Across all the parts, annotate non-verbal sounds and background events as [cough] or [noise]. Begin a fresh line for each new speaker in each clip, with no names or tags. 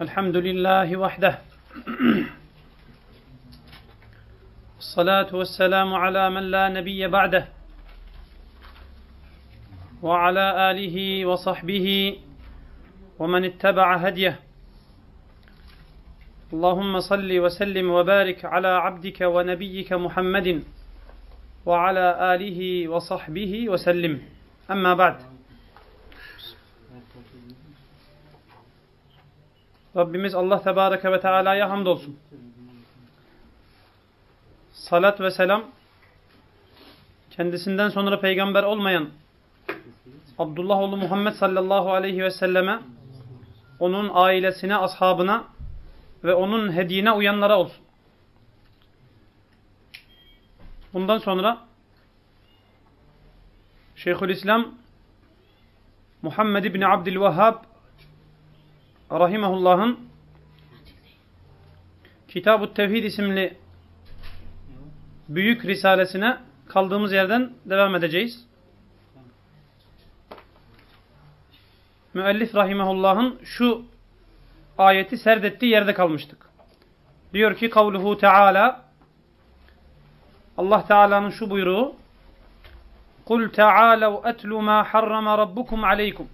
الحمد لله وحده. الصلاة والسلام على من لا نبي بعده. وعلى آله وصحبه ومن اتبع هديه. اللهم صل وسلم وبارك على عبدك ونبيك محمد وعلى آله وصحبه وسلم. أما بعد. Rabbimiz Allah Tebareke ve Teala'ya hamdolsun. Salat ve selam kendisinden sonra peygamber olmayan Abdullah oğlu Muhammed sallallahu aleyhi ve selleme onun ailesine, ashabına ve onun hediyine uyanlara olsun. Bundan sonra Şeyhülislam Muhammed İbni Abdülvehhab Rahimahullah'ın Kitab-ı Tevhid isimli büyük risalesine kaldığımız yerden devam edeceğiz. Müellif Rahimahullah'ın şu ayeti serdettiği yerde kalmıştık. Diyor ki kavluhu Teala Allah Teala'nın şu buyruğu Kul ta'alev etlu ma harrama rabbukum aleykum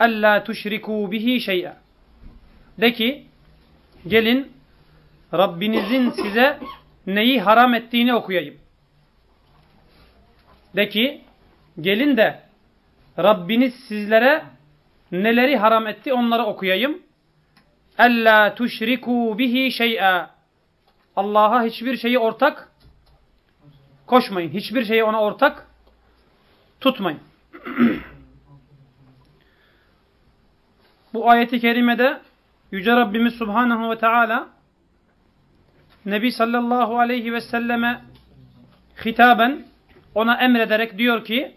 Alla tuşrikû bihi şey'e De ki gelin Rabbinizin size neyi haram ettiğini okuyayım. De ki gelin de Rabbiniz sizlere neleri haram etti onları okuyayım. Ella tuşriku bihi şey'a. Allah'a hiçbir şeyi ortak koşmayın. Hiçbir şeyi ona ortak tutmayın. [clears throat] Bu ayeti kerimede Yüce Rabbimiz Subhanahu ve Teala Nebi sallallahu aleyhi ve selleme hitaben ona emrederek diyor ki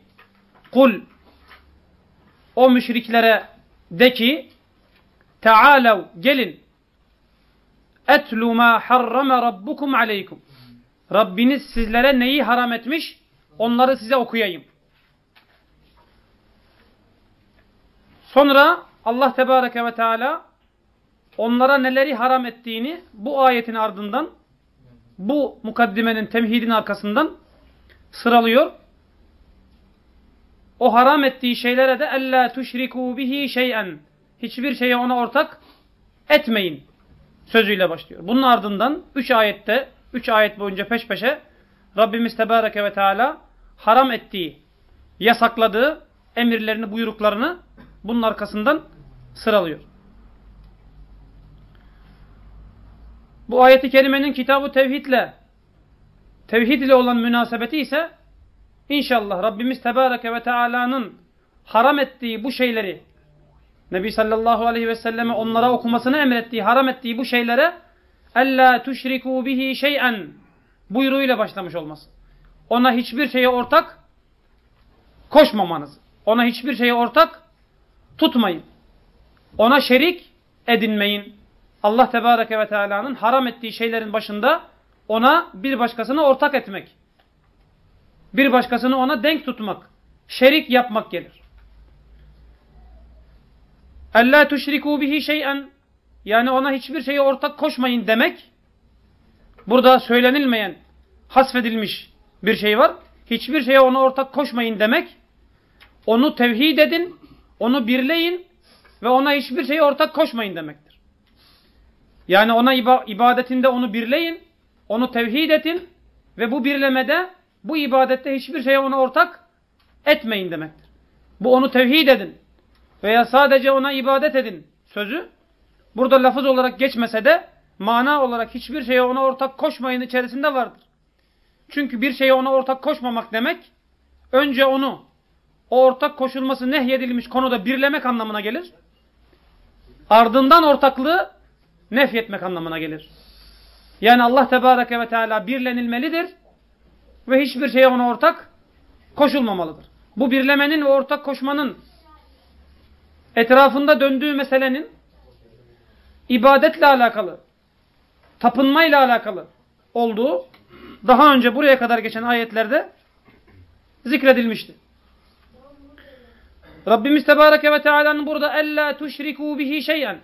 Kul o müşriklere de ki Tealev gelin etlu ma harrama rabbukum aleykum Rabbiniz sizlere neyi haram etmiş onları size okuyayım. Sonra Allah Tebareke ve Teala onlara neleri haram ettiğini bu ayetin ardından bu mukaddimenin temhidin arkasından sıralıyor. O haram ettiği şeylere de ella tuşriku bihi şey'en hiçbir şeye ona ortak etmeyin sözüyle başlıyor. Bunun ardından 3 ayette 3 ayet boyunca peş peşe Rabbimiz Tebareke ve Teala haram ettiği, yasakladığı emirlerini, buyruklarını bunun arkasından sıralıyor. Bu ayeti kerimenin kitabı tevhidle tevhid ile olan münasebeti ise inşallah Rabbimiz Tebareke ve Teala'nın haram ettiği bu şeyleri Nebi sallallahu aleyhi ve selleme onlara okumasını emrettiği, haram ettiği bu şeylere ella tuşriku bihi şey'en buyruğuyla başlamış olması. Ona hiçbir şeye ortak koşmamanız. Ona hiçbir şeye ortak tutmayın. Ona şerik edinmeyin. Allah Tebareke ve Teala'nın haram ettiği şeylerin başında ona bir başkasını ortak etmek. Bir başkasını ona denk tutmak. Şerik yapmak gelir. Ella tuşriku bihi şey'en yani ona hiçbir şeye ortak koşmayın demek. Burada söylenilmeyen, hasfedilmiş bir şey var. Hiçbir şeye ona ortak koşmayın demek. Onu tevhid edin, onu birleyin ve ona hiçbir şeye ortak koşmayın demektir. Yani ona ibadetinde onu birleyin, onu tevhid edin ve bu birlemede, bu ibadette hiçbir şeye ona ortak etmeyin demektir. Bu onu tevhid edin veya sadece ona ibadet edin sözü burada lafız olarak geçmese de mana olarak hiçbir şeye ona ortak koşmayın içerisinde vardır. Çünkü bir şeye ona ortak koşmamak demek önce onu o ortak koşulması nehyedilmiş konuda birlemek anlamına gelir. Ardından ortaklığı nefyetmek anlamına gelir. Yani Allah Tebareke ve Teala birlenilmelidir ve hiçbir şeye ona ortak koşulmamalıdır. Bu birlemenin ve ortak koşmanın etrafında döndüğü meselenin ibadetle alakalı, tapınmayla alakalı olduğu daha önce buraya kadar geçen ayetlerde zikredilmişti. Rabbimiz Tebareke ve Teala'nın burada ella tuşriku bihi şeyen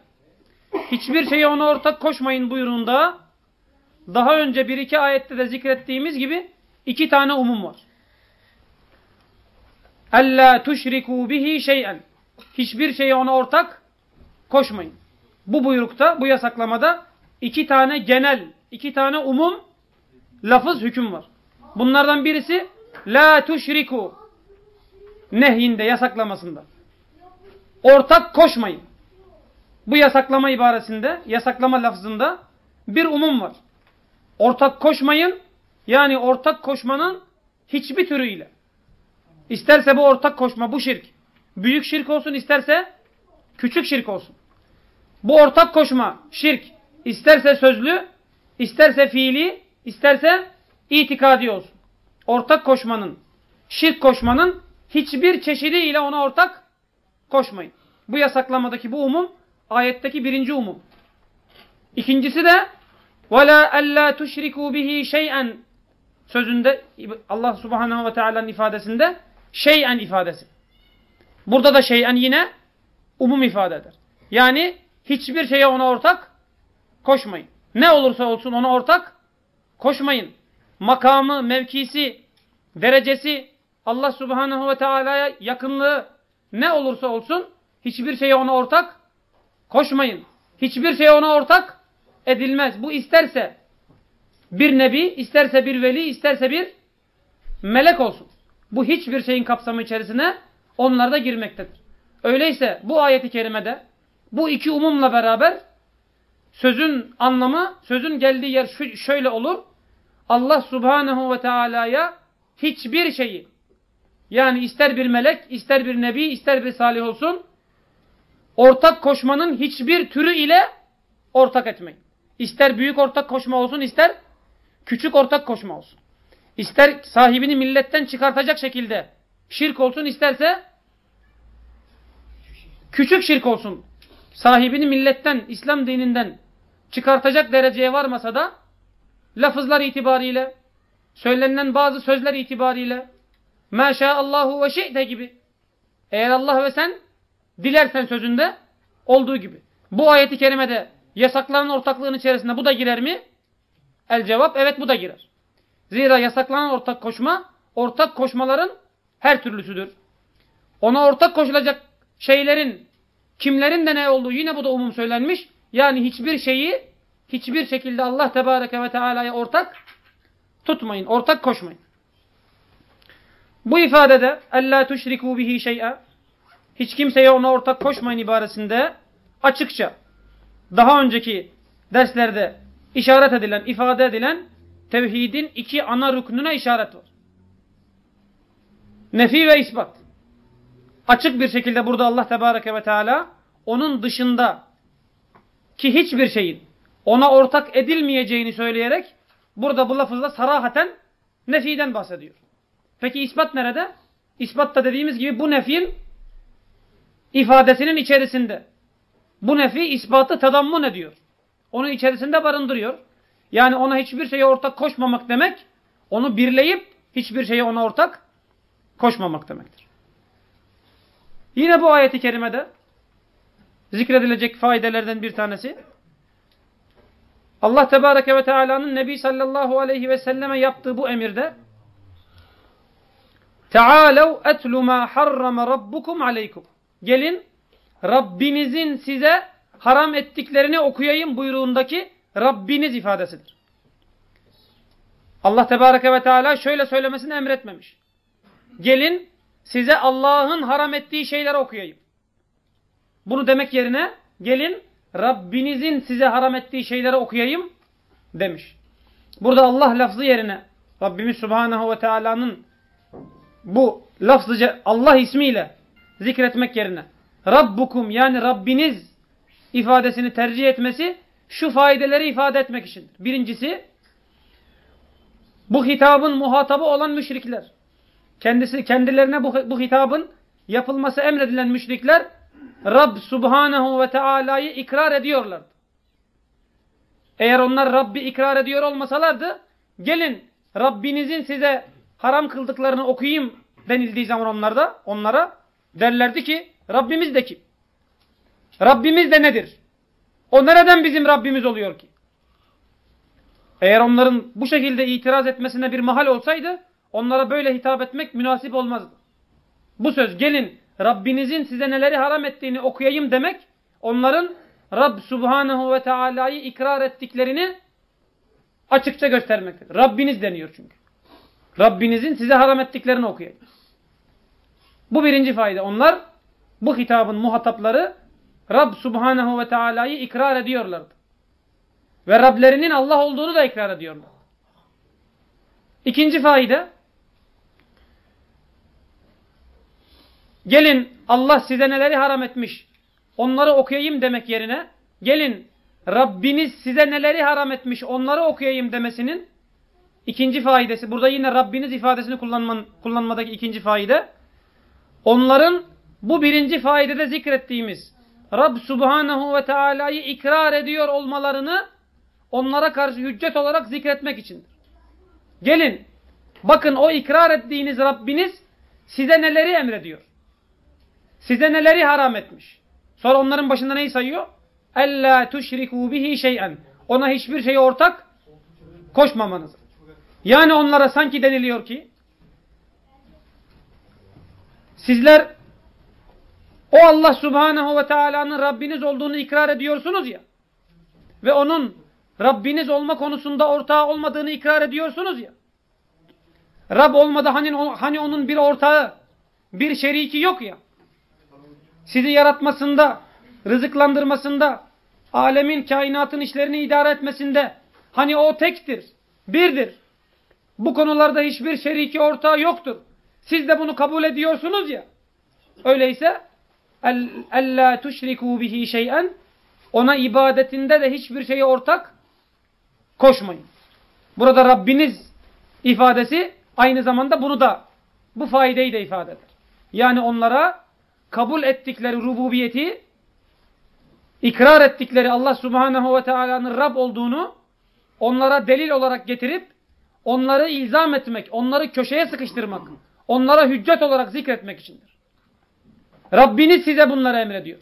hiçbir şeye ona ortak koşmayın buyruğunda daha önce bir iki ayette de zikrettiğimiz gibi iki tane umum var. Ella tuşriku bihi şey'en. Hiçbir şeye ona ortak koşmayın. Bu buyrukta, bu yasaklamada iki tane genel, iki tane umum lafız hüküm var. Bunlardan birisi la tuşriku nehyinde, yasaklamasında. Ortak koşmayın. Bu yasaklama ibaresinde, yasaklama lafzında bir umum var. Ortak koşmayın, yani ortak koşmanın hiçbir türüyle. İsterse bu ortak koşma, bu şirk. Büyük şirk olsun, isterse küçük şirk olsun. Bu ortak koşma, şirk, isterse sözlü, isterse fiili, isterse itikadi olsun. Ortak koşmanın, şirk koşmanın hiçbir çeşidiyle ona ortak koşmayın. Bu yasaklamadaki bu umum, ayetteki birinci umum. İkincisi de وَلَا أَلَّا تُشْرِكُوا بِهِ شَيْئًا sözünde Allah subhanahu ve teala'nın ifadesinde şeyen ifadesi. Burada da şeyen yine umum ifade eder. Yani hiçbir şeye ona ortak koşmayın. Ne olursa olsun ona ortak koşmayın. Makamı, mevkisi, derecesi, Allah subhanahu ve teala'ya yakınlığı ne olursa olsun hiçbir şeye ona ortak koşmayın. Hiçbir şeye ona ortak edilmez. Bu isterse bir nebi, isterse bir veli, isterse bir melek olsun. Bu hiçbir şeyin kapsamı içerisine onlar da girmektedir. Öyleyse bu ayeti kerimede bu iki umumla beraber sözün anlamı, sözün geldiği yer şöyle olur. Allah subhanehu ve teala'ya hiçbir şeyi yani ister bir melek, ister bir nebi, ister bir salih olsun ortak koşmanın hiçbir türü ile ortak etmeyin. İster büyük ortak koşma olsun, ister küçük ortak koşma olsun. İster sahibini milletten çıkartacak şekilde şirk olsun, isterse küçük şirk olsun. Sahibini milletten, İslam dininden çıkartacak dereceye varmasa da lafızlar itibariyle, söylenen bazı sözler itibariyle Allahu ve şey'te gibi. Eğer Allah ve sen dilersen sözünde olduğu gibi. Bu ayeti kerimede yasaklanan ortaklığın içerisinde bu da girer mi? El cevap evet bu da girer. Zira yasaklanan ortak koşma ortak koşmaların her türlüsüdür. Ona ortak koşulacak şeylerin kimlerin de ne olduğu yine bu da umum söylenmiş. Yani hiçbir şeyi hiçbir şekilde Allah Tebareke ve Teala'ya ortak tutmayın. Ortak koşmayın. Bu ifadede "Ella tuşriku bihi şey'a" hiç kimseye ona ortak koşmayın ibaresinde açıkça daha önceki derslerde işaret edilen, ifade edilen tevhidin iki ana rüknüne işaret var. Nefi ve ispat. Açık bir şekilde burada Allah Tebareke ve Teala onun dışında ki hiçbir şeyin ona ortak edilmeyeceğini söyleyerek burada bu lafızla sarahaten nefiden bahsediyor. Peki ispat nerede? İspat da dediğimiz gibi bu nefin ifadesinin içerisinde. Bu nefi ispatı tadammun ediyor. Onu içerisinde barındırıyor. Yani ona hiçbir şeye ortak koşmamak demek, onu birleyip hiçbir şeye ona ortak koşmamak demektir. Yine bu ayeti kerimede zikredilecek faydelerden bir tanesi Allah Tebareke ve Teala'nın Nebi sallallahu aleyhi ve selleme yaptığı bu emirde Tealev etlu ma harrama rabbukum aleykum. Gelin Rabbinizin size haram ettiklerini okuyayım buyruğundaki Rabbiniz ifadesidir. Allah Tebareke ve Teala şöyle söylemesini emretmemiş. Gelin size Allah'ın haram ettiği şeyleri okuyayım. Bunu demek yerine gelin Rabbinizin size haram ettiği şeyleri okuyayım demiş. Burada Allah lafzı yerine Rabbimiz Subhanahu ve Teala'nın bu lafzıca Allah ismiyle zikretmek yerine Rabbukum yani Rabbiniz ifadesini tercih etmesi şu faydeleri ifade etmek için. Birincisi bu hitabın muhatabı olan müşrikler. Kendisi kendilerine bu, bu hitabın yapılması emredilen müşrikler Rab Subhanahu ve Teala'yı ikrar ediyorlardı. Eğer onlar Rabbi ikrar ediyor olmasalardı gelin Rabbinizin size haram kıldıklarını okuyayım denildiği zaman onlarda onlara derlerdi ki Rabbimiz de kim? Rabbimiz de nedir? O nereden bizim Rabbimiz oluyor ki? Eğer onların bu şekilde itiraz etmesine bir mahal olsaydı onlara böyle hitap etmek münasip olmazdı. Bu söz gelin Rabbinizin size neleri haram ettiğini okuyayım demek onların Rab Subhanahu ve Teala'yı ikrar ettiklerini açıkça göstermektir. Rabbiniz deniyor çünkü. Rabbinizin size haram ettiklerini okuyayım. Bu birinci fayda. Onlar bu hitabın muhatapları Rab Subhanahu ve Teala'yı ikrar ediyorlardı. Ve Rablerinin Allah olduğunu da ikrar ediyorlar. İkinci fayda gelin Allah size neleri haram etmiş onları okuyayım demek yerine gelin Rabbiniz size neleri haram etmiş onları okuyayım demesinin ikinci faidesi. Burada yine Rabbiniz ifadesini kullanman, kullanmadaki ikinci faide. Onların bu birinci faidede zikrettiğimiz Rab Subhanahu ve Teala'yı ikrar ediyor olmalarını onlara karşı hüccet olarak zikretmek içindir. Gelin bakın o ikrar ettiğiniz Rabbiniz size neleri emrediyor. Size neleri haram etmiş. Sonra onların başında neyi sayıyor? Ella tuşriku bihi şey'en. Ona hiçbir şeye ortak koşmamanız. Yani onlara sanki deniliyor ki sizler o Allah Subhanahu ve Teala'nın Rabbiniz olduğunu ikrar ediyorsunuz ya ve onun Rabbiniz olma konusunda ortağı olmadığını ikrar ediyorsunuz ya. Rab olmadı hani, hani onun bir ortağı, bir şeriki yok ya. Sizi yaratmasında, rızıklandırmasında, alemin, kainatın işlerini idare etmesinde, hani o tektir, birdir. Bu konularda hiçbir şeriki ortağı yoktur. Siz de bunu kabul ediyorsunuz ya. Öyleyse ella tuşriku bihi şey'en ona ibadetinde de hiçbir şeye ortak koşmayın. Burada Rabbiniz ifadesi aynı zamanda bunu da bu faideyi de ifade eder. Yani onlara kabul ettikleri rububiyeti ikrar ettikleri Allah Subhanahu ve Teala'nın Rab olduğunu onlara delil olarak getirip onları ilzam etmek, onları köşeye sıkıştırmak, onlara hüccet olarak zikretmek içindir. Rabbiniz size bunları emrediyor.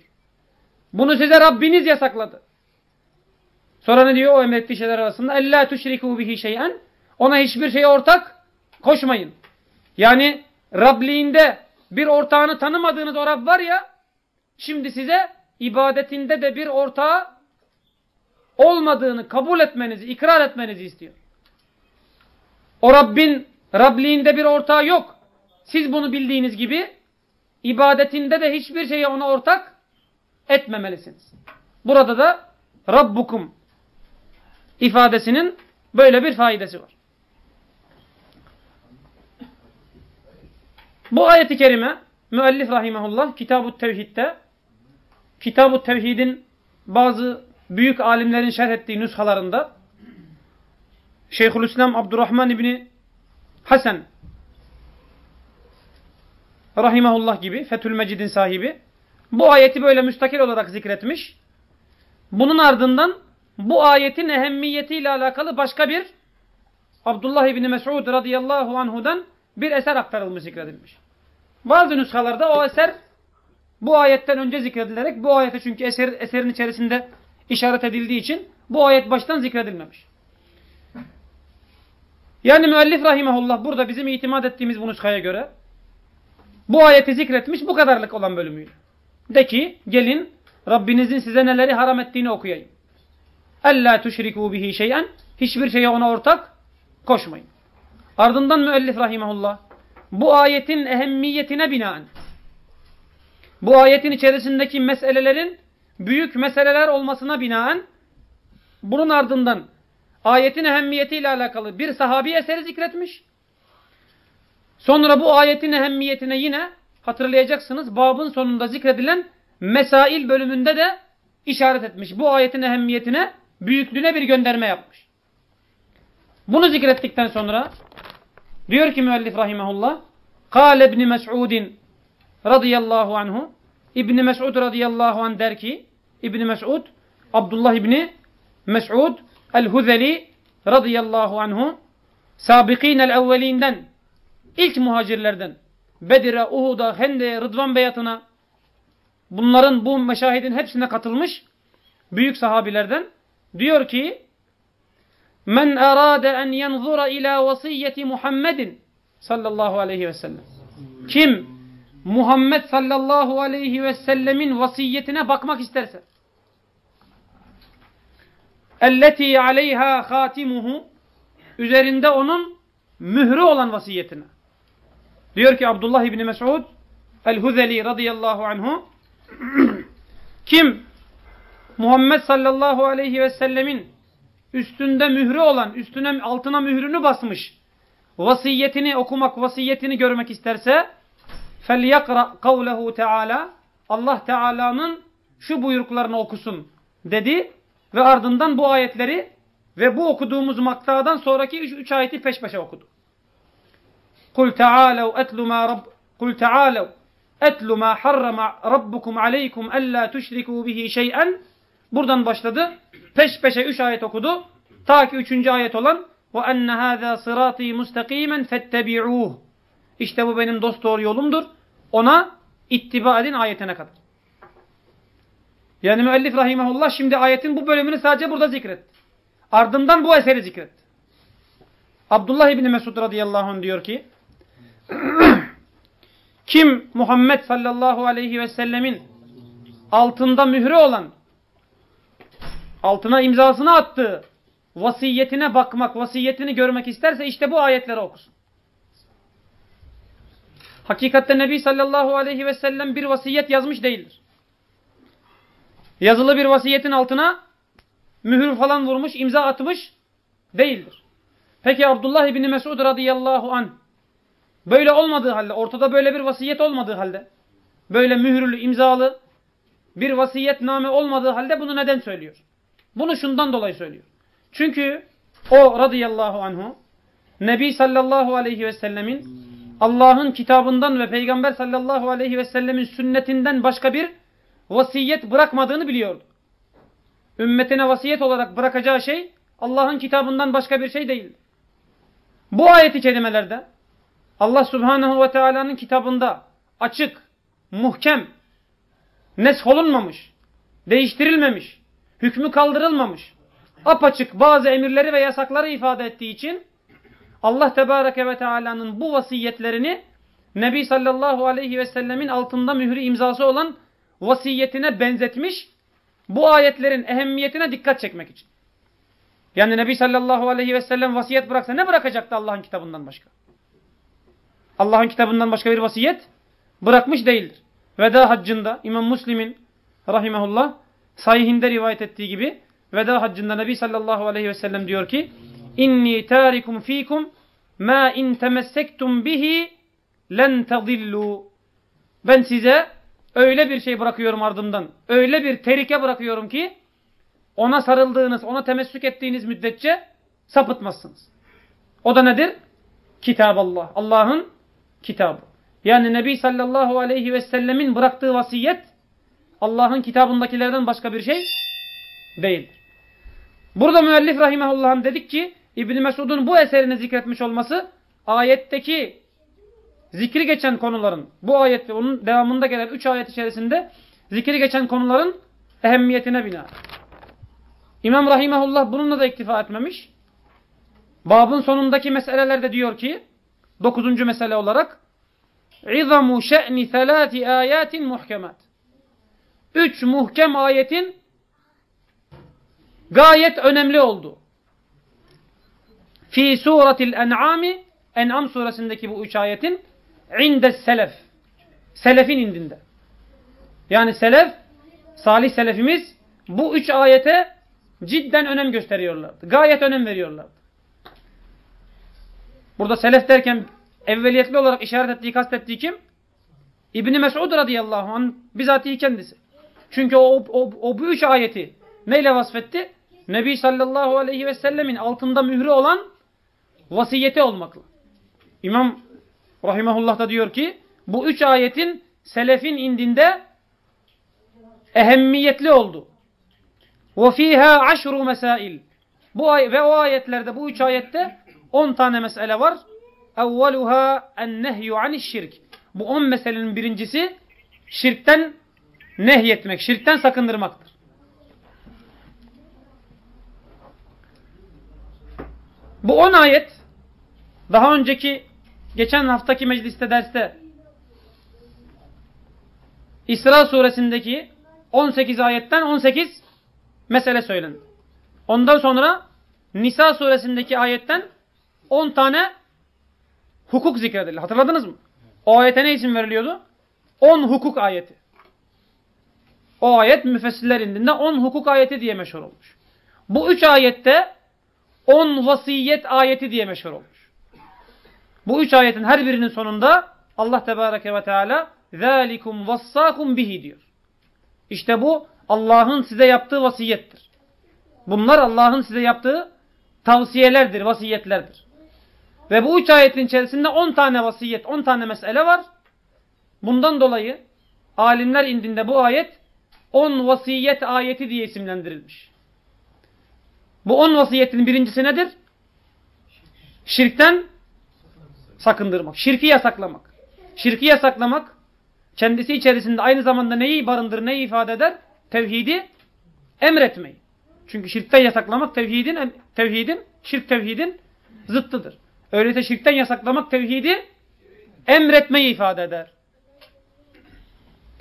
Bunu size Rabbiniz yasakladı. Sonra ne diyor o emrettiği şeyler arasında? Ella tuşriku bihi şey'en. Ona hiçbir şeye ortak koşmayın. Yani Rabliğinde bir ortağını tanımadığınız o Rab var ya, şimdi size ibadetinde de bir ortağı olmadığını kabul etmenizi, ikrar etmenizi istiyor. O Rabbin Rabliğinde bir ortağı yok. Siz bunu bildiğiniz gibi ibadetinde de hiçbir şeye ona ortak etmemelisiniz. Burada da Rabbukum ifadesinin böyle bir faydası var. Bu ayeti kerime müellif rahimahullah Kitab-ı Tevhid'de Kitab-ı Tevhid'in bazı büyük alimlerin şerh ettiği nüshalarında Şeyhülislam Abdurrahman İbni Hasan rahimahullah gibi Fethül Mecid'in sahibi bu ayeti böyle müstakil olarak zikretmiş. Bunun ardından bu ayetin ehemmiyetiyle alakalı başka bir Abdullah İbni Mes'ud radıyallahu anhudan bir eser aktarılmış zikredilmiş. Bazı nüshalarda o eser bu ayetten önce zikredilerek bu ayete çünkü eser, eserin içerisinde işaret edildiği için bu ayet baştan zikredilmemiş. Yani müellif rahimahullah burada bizim itimat ettiğimiz bu nuskaya göre bu ayeti zikretmiş bu kadarlık olan bölümüyle. De ki gelin Rabbinizin size neleri haram ettiğini okuyayım. Ella tuşriku bihi şeyen hiçbir şeye ona ortak koşmayın. Ardından müellif rahimahullah bu ayetin ehemmiyetine binaen bu ayetin içerisindeki meselelerin büyük meseleler olmasına binaen bunun ardından ayetin ehemmiyetiyle alakalı bir sahabi eseri zikretmiş. Sonra bu ayetin ehemmiyetine yine hatırlayacaksınız babın sonunda zikredilen mesail bölümünde de işaret etmiş. Bu ayetin ehemmiyetine, büyüklüğüne bir gönderme yapmış. Bunu zikrettikten sonra diyor ki müellif rahimahullah Kale İbni Mes'udin radıyallahu anhu İbni Mes'ud radıyallahu anh der ki İbni Mes'ud Abdullah İbni Mes'ud el-Huzeli radıyallahu anhu sabikinel evvelinden ilk muhacirlerden Bedir'e, Uhud'a, Hende'ye, Rıdvan Beyatı'na bunların bu meşahidin hepsine katılmış büyük sahabilerden diyor ki Men arade en yanzura ila vasiyeti Muhammedin sallallahu aleyhi ve sellem. Kim Muhammed sallallahu aleyhi ve sellemin vasiyetine bakmak isterse elleti aleyha hatimuhu üzerinde onun mührü olan vasiyetine. Diyor ki Abdullah İbni Mes'ud el-Huzeli radıyallahu anhu [clears throat] kim Muhammed sallallahu aleyhi ve sellemin üstünde mührü olan, üstüne altına mührünü basmış vasiyetini okumak, vasiyetini görmek isterse فَلْيَقْرَأْ قَوْلَهُ Teala Allah Teala'nın şu buyruklarını okusun dedi Ve ardından bu ayetleri ve bu okuduğumuz makta'dan sonraki üç, ayeti peş peşe okudu. Kul ta'alev etlu ma rabb Kul ta'alev etlu ma harrama rabbukum aleykum alla tuşriku bihi şey'en Buradan başladı. Peş peşe üç ayet okudu. Ta ki üçüncü ayet olan ve enne hâzâ sırâtî mustakîmen fettebi'ûh. İşte bu benim dost doğru yolumdur. Ona ittiba edin ayetine kadar. Yani müellif rahimahullah şimdi ayetin bu bölümünü sadece burada zikretti. Ardından bu eseri zikretti. Abdullah İbni Mesud radıyallahu anh diyor ki [clears throat] kim Muhammed sallallahu aleyhi ve sellemin altında mührü olan altına imzasını attığı vasiyetine bakmak, vasiyetini görmek isterse işte bu ayetleri okusun. Hakikatte Nebi sallallahu aleyhi ve sellem bir vasiyet yazmış değildir. Yazılı bir vasiyetin altına mühür falan vurmuş, imza atmış değildir. Peki Abdullah İbni Mesud radıyallahu an böyle olmadığı halde, ortada böyle bir vasiyet olmadığı halde, böyle mühürlü, imzalı bir vasiyetname olmadığı halde bunu neden söylüyor? Bunu şundan dolayı söylüyor. Çünkü o radıyallahu anhu Nebi sallallahu aleyhi ve sellemin Allah'ın kitabından ve Peygamber sallallahu aleyhi ve sellemin sünnetinden başka bir vasiyet bırakmadığını biliyordu. Ümmetine vasiyet olarak bırakacağı şey Allah'ın kitabından başka bir şey değil. Bu ayeti kelimelerde Allah subhanehu ve teala'nın kitabında açık, muhkem, nesholunmamış, değiştirilmemiş, hükmü kaldırılmamış, apaçık bazı emirleri ve yasakları ifade ettiği için Allah Tebareke ve Teala'nın bu vasiyetlerini Nebi sallallahu aleyhi ve sellemin altında mührü imzası olan vasiyetine benzetmiş bu ayetlerin ehemmiyetine dikkat çekmek için. Yani Nebi sallallahu aleyhi ve sellem vasiyet bıraksa ne bırakacaktı Allah'ın kitabından başka? Allah'ın kitabından başka bir vasiyet bırakmış değildir. Veda haccında İmam Müslim'in rahimehullah sahihinde rivayet ettiği gibi veda haccında Nebi sallallahu aleyhi ve sellem diyor ki İnni tarikum fikum ma in temessektum bihi len tadillu. Ben size öyle bir şey bırakıyorum ardımdan. Öyle bir terike bırakıyorum ki ona sarıldığınız, ona temessük ettiğiniz müddetçe sapıtmazsınız. O da nedir? Kitab Allah. Allah'ın kitabı. Yani Nebi sallallahu aleyhi ve sellemin bıraktığı vasiyet Allah'ın kitabındakilerden başka bir şey değildir. Burada müellif rahimahullah'ın dedik ki İbn Mesud'un bu eserini zikretmiş olması ayetteki zikri geçen konuların bu ayet ve onun devamında gelen 3 ayet içerisinde zikri geçen konuların ehemmiyetine bina. İmam Rahimahullah bununla da iktifa etmemiş. Babın sonundaki meselelerde diyor ki 9. mesele olarak İzamu şe'ni thelâti âyâtin muhkemat. Üç muhkem ayetin gayet önemli oldu. Fi suratil en'ami En'am suresindeki bu üç ayetin inde selef. Selefin indinde. Yani selef, salih selefimiz bu üç ayete cidden önem gösteriyorlardı. Gayet önem veriyorlardı. Burada selef derken evveliyetli olarak işaret ettiği, kastettiği kim? İbni Mesud radıyallahu anh bizatihi kendisi. Çünkü o, o, o bu üç ayeti neyle vasfetti? Nebi sallallahu aleyhi ve sellemin altında mührü olan vasiyeti olmakla. İmam rahimahullah da diyor ki bu üç ayetin selefin indinde ehemmiyetli oldu. وَفِيهَا عَشْرُ mesail. Bu ay ve o ayetlerde bu üç ayette on tane mesele var. اَوَّلُهَا اَنْنَهْيُ عَنِ الشِّرْكِ Bu on meselenin birincisi şirkten nehyetmek, şirkten sakındırmaktır. Bu on ayet daha önceki geçen haftaki mecliste derste İsra suresindeki 18 ayetten 18 mesele söylendi. Ondan sonra Nisa suresindeki ayetten 10 tane hukuk zikredildi. Hatırladınız mı? O ayete ne isim veriliyordu? 10 hukuk ayeti. O ayet müfessirler indinde 10 hukuk ayeti diye meşhur olmuş. Bu 3 ayette 10 vasiyet ayeti diye meşhur olmuş. Bu 3 ayetin her birinin sonunda Allah Tebareke ve Teala ذَٰلِكُمْ وَصَّاكُمْ bihi diyor. İşte bu Allah'ın size yaptığı vasiyettir. Bunlar Allah'ın size yaptığı tavsiyelerdir, vasiyetlerdir. Ve bu üç ayetin içerisinde on tane vasiyet, on tane mesele var. Bundan dolayı alimler indinde bu ayet on vasiyet ayeti diye isimlendirilmiş. Bu on vasiyetin birincisi nedir? Şirkten sakındırmak. Şirki yasaklamak. Şirki yasaklamak kendisi içerisinde aynı zamanda neyi barındırır, neyi ifade eder? Tevhidi emretmeyi. Çünkü şirkten yasaklamak tevhidin, tevhidin, şirk tevhidin zıttıdır. Öyleyse şirkten yasaklamak tevhidi emretmeyi ifade eder.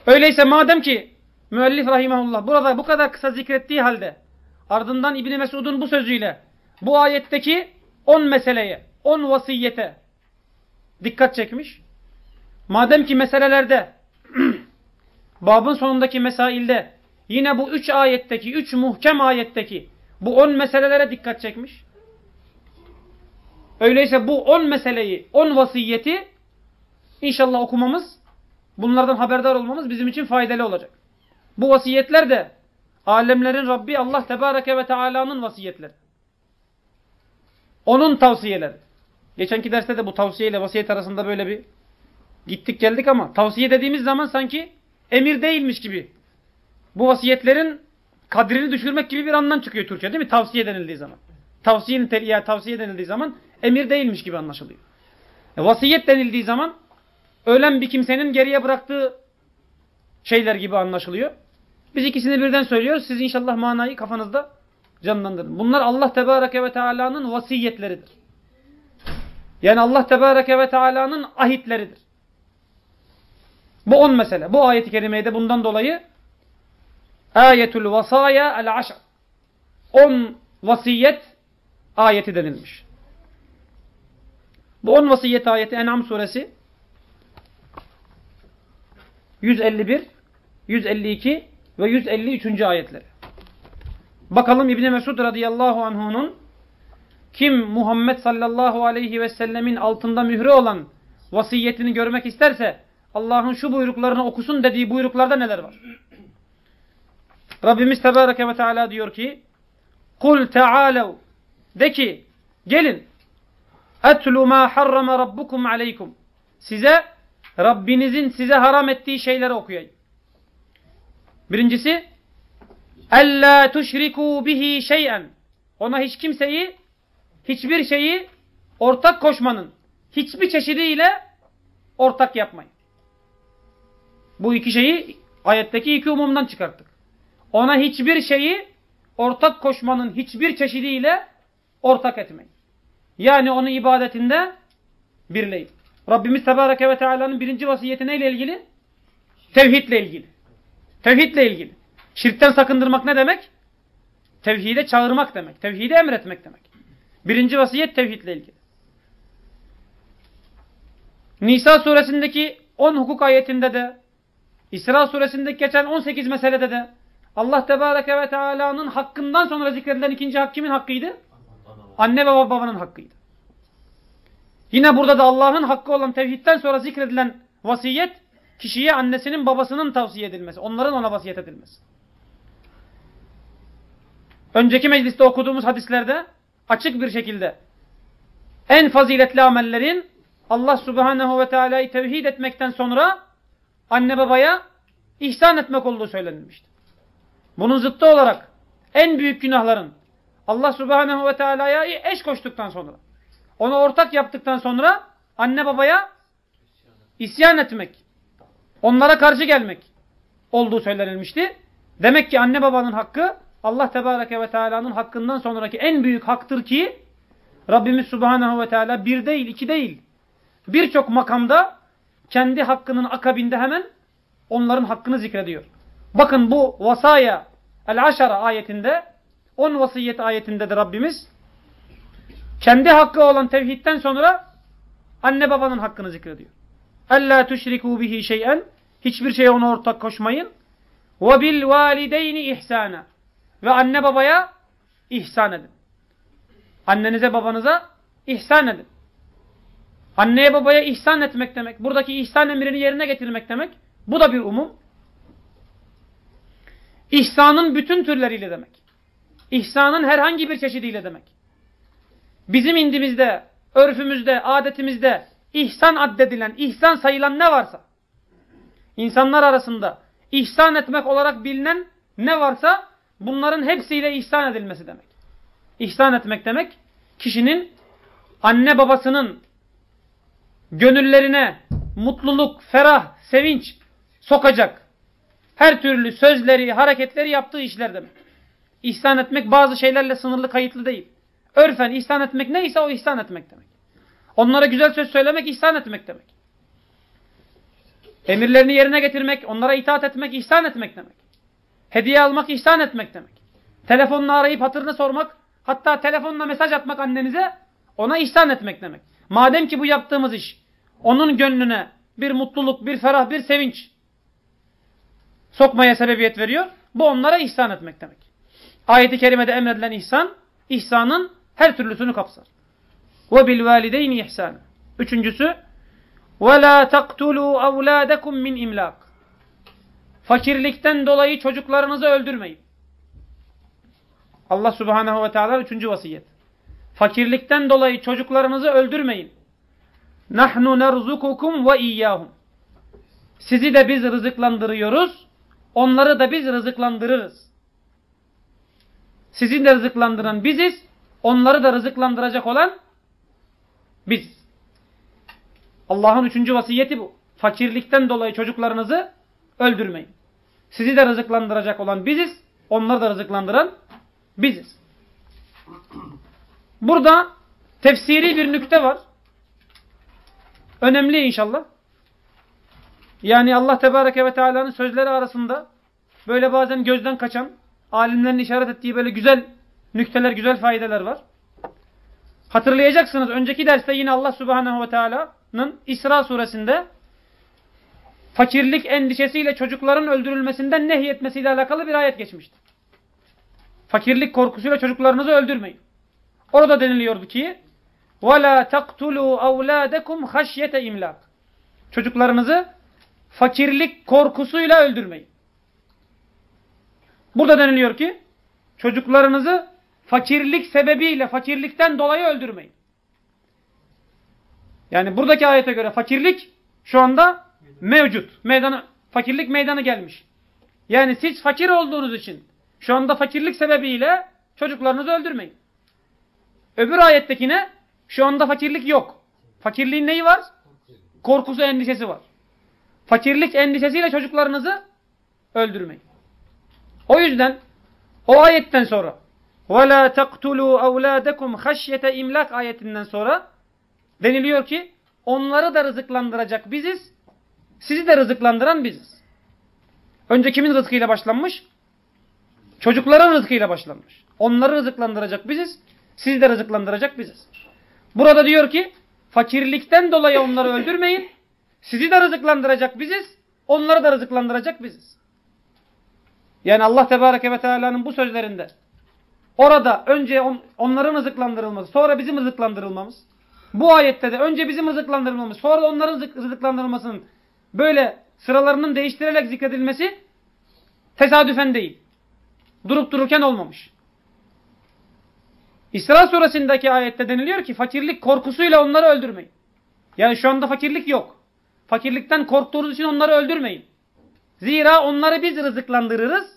Öyleyse madem ki müellif rahimahullah burada bu kadar kısa zikrettiği halde ardından İbni Mesud'un bu sözüyle bu ayetteki 10 meseleye, 10 vasiyete dikkat çekmiş. Madem ki meselelerde [clears throat] babın sonundaki mesailde yine bu 3 ayetteki, 3 muhkem ayetteki bu 10 meselelere dikkat çekmiş. Öyleyse bu 10 meseleyi, 10 vasiyeti inşallah okumamız, bunlardan haberdar olmamız bizim için faydalı olacak. Bu vasiyetler de alemlerin Rabbi Allah Tebareke ve Teala'nın vasiyetleri. Onun tavsiyeleri. Geçenki derste de bu tavsiye ile vasiyet arasında böyle bir gittik geldik ama tavsiye dediğimiz zaman sanki emir değilmiş gibi. Bu vasiyetlerin kadrini düşürmek gibi bir anlam çıkıyor Türkçe değil mi? Tavsiye denildiği zaman. Tavsiyenin ya tavsiye denildiği zaman emir değilmiş gibi anlaşılıyor. E, vasiyet denildiği zaman ölen bir kimsenin geriye bıraktığı şeyler gibi anlaşılıyor. Biz ikisini birden söylüyoruz. Siz inşallah manayı kafanızda canlandırın. Bunlar Allah Tebareke ve Teala'nın vasiyetleridir. Yani Allah Tebareke ve Teala'nın ahitleridir. Bu on mesele. Bu ayeti kerimeye de bundan dolayı ayetul vasaya el aşr. On vasiyet ayeti denilmiş. Bu on vasiyet ayeti En'am suresi 151, 152 ve 153. ayetleri. Bakalım İbni Mesud radıyallahu anh'unun kim Muhammed sallallahu aleyhi ve sellemin altında mührü olan vasiyetini görmek isterse Allah'ın şu buyruklarını okusun dediği buyruklarda neler var? Rabbimiz Tebareke ve Teala diyor ki Kul tealev de ki gelin etlu ma harrama rabbukum aleykum size Rabbinizin size haram ettiği şeyleri okuyayım. Birincisi Ella tuşriku bihi şey'en ona hiç kimseyi hiçbir şeyi ortak koşmanın hiçbir çeşidiyle ortak yapmayın. Bu iki şeyi ayetteki iki umumdan çıkarttık. Ona hiçbir şeyi ortak koşmanın hiçbir çeşidiyle ortak etmeyin. Yani onu ibadetinde birleyin. Rabbimiz Tebareke ve Teala'nın birinci vasiyeti neyle ilgili? Tevhidle ilgili. Tevhidle ilgili. Şirkten sakındırmak ne demek? Tevhide çağırmak demek. Tevhide emretmek demek. Birinci vasiyet tevhidle ilgili. Nisa suresindeki 10 hukuk ayetinde de İsra suresindeki geçen 18 meselede de Allah Tebareke ve Teala'nın hakkından sonra zikredilen ikinci hak kimin hakkıydı? Anne ve babanın hakkıydı. Yine burada da Allah'ın hakkı olan tevhidden sonra zikredilen vasiyet kişiye annesinin babasının tavsiye edilmesi. Onların ona vasiyet edilmesi. Önceki mecliste okuduğumuz hadislerde açık bir şekilde en faziletli amellerin Allah subhanehu ve teala'yı tevhid etmekten sonra anne babaya ihsan etmek olduğu söylenilmişti. Bunun zıttı olarak en büyük günahların Allah subhanehu ve teala'ya eş koştuktan sonra ona ortak yaptıktan sonra anne babaya isyan etmek, onlara karşı gelmek olduğu söylenilmişti. Demek ki anne babanın hakkı Allah Tebareke ve Teala'nın hakkından sonraki en büyük haktır ki Rabbimiz Subhanahu ve Teala bir değil, iki değil. Birçok makamda kendi hakkının akabinde hemen onların hakkını zikrediyor. Bakın bu vasaya el-aşara ayetinde 10 vasiyet ayetinde de Rabbimiz kendi hakkı olan tevhidden sonra anne babanın hakkını zikrediyor. Ella tuşriku bihi şey'en hiçbir şeye ona ortak koşmayın. Ve bil valideyni ihsana ve anne babaya ihsan edin. Annenize babanıza ihsan edin. Anneye babaya ihsan etmek demek. Buradaki ihsan emrini yerine getirmek demek. Bu da bir umum. İhsanın bütün türleriyle demek. İhsanın herhangi bir çeşidiyle demek. Bizim indimizde, örfümüzde, adetimizde ihsan addedilen, ihsan sayılan ne varsa, insanlar arasında ihsan etmek olarak bilinen ne varsa bunların hepsiyle ihsan edilmesi demek. İhsan etmek demek, kişinin anne babasının gönüllerine mutluluk, ferah, sevinç sokacak her türlü sözleri, hareketleri yaptığı işler demek. İhsan etmek bazı şeylerle sınırlı kayıtlı değil. Örfen ihsan etmek neyse o ihsan etmek demek. Onlara güzel söz söylemek ihsan etmek demek. Emirlerini yerine getirmek, onlara itaat etmek ihsan etmek demek. Hediye almak ihsan etmek demek. Telefonla arayıp hatırını sormak, hatta telefonla mesaj atmak annenize ona ihsan etmek demek. Madem ki bu yaptığımız iş onun gönlüne bir mutluluk, bir ferah, bir sevinç sokmaya sebebiyet veriyor. Bu onlara ihsan etmek demek. Ayeti kerimede emredilen ihsan, ihsanın her türlüsünü kapsar. Ve bil valideyni ihsan. Üçüncüsü ve la taqtulu evladakum min imlak. Fakirlikten dolayı çocuklarınızı öldürmeyin. Allah Subhanahu ve Teala üçüncü vasiyet. Fakirlikten dolayı çocuklarınızı öldürmeyin. Nahnu nerzukukum ve iyyahum. Sizi de biz rızıklandırıyoruz. Onları da biz rızıklandırırız. Sizin de rızıklandıran biziz. Onları da rızıklandıracak olan biz. Allah'ın üçüncü vasiyeti bu. Fakirlikten dolayı çocuklarınızı öldürmeyin. Sizi de rızıklandıracak olan biziz. Onları da rızıklandıran biziz. Burada tefsiri bir nükte var. Önemli inşallah. Yani Allah Tebareke ve Teala'nın sözleri arasında böyle bazen gözden kaçan, alimlerin işaret ettiği böyle güzel nükteler, güzel faydeler var. Hatırlayacaksınız önceki derste yine Allah Subhanahu ve Teala'nın İsra suresinde fakirlik endişesiyle çocukların öldürülmesinden nehyetmesiyle alakalı bir ayet geçmişti. Fakirlik korkusuyla çocuklarınızı öldürmeyin. Orada deniliyordu ki وَلَا تَقْتُلُوا اَوْلَادَكُمْ خَشْيَةَ اِمْلَاقٍ Çocuklarınızı fakirlik korkusuyla öldürmeyin. Burada deniliyor ki çocuklarınızı fakirlik sebebiyle, fakirlikten dolayı öldürmeyin. Yani buradaki ayete göre fakirlik şu anda mevcut. Meydana, fakirlik meydana gelmiş. Yani siz fakir olduğunuz için şu anda fakirlik sebebiyle çocuklarınızı öldürmeyin. Öbür ayettekine şu anda fakirlik yok. Fakirliğin neyi var? Korkusu, endişesi var. Fakirlik endişesiyle çocuklarınızı öldürmeyin. O yüzden o ayetten sonra وَلَا تَقْتُلُوا اَوْلَادَكُمْ خَشْيَةَ imlak ayetinden sonra deniliyor ki onları da rızıklandıracak biziz, sizi de rızıklandıran biziz. Önce kimin rızkıyla başlanmış? Çocukların rızkıyla başlanmış. Onları rızıklandıracak biziz, sizi de rızıklandıracak biziz. Burada diyor ki fakirlikten dolayı onları öldürmeyin, sizi de rızıklandıracak biziz, onları da rızıklandıracak biziz. Yani Allah Tebareke ve Teala'nın bu sözlerinde orada önce on, onların rızıklandırılması, sonra bizim rızıklandırılmamız, bu ayette de önce bizim rızıklandırılmamız, sonra onların rızıklandırılmasının böyle sıralarının değiştirerek zikredilmesi tesadüfen değil. Durup dururken olmamış. İsra suresindeki ayette deniliyor ki fakirlik korkusuyla onları öldürmeyin. Yani şu anda fakirlik yok. Fakirlikten korktuğunuz için onları öldürmeyin. Zira onları biz rızıklandırırız.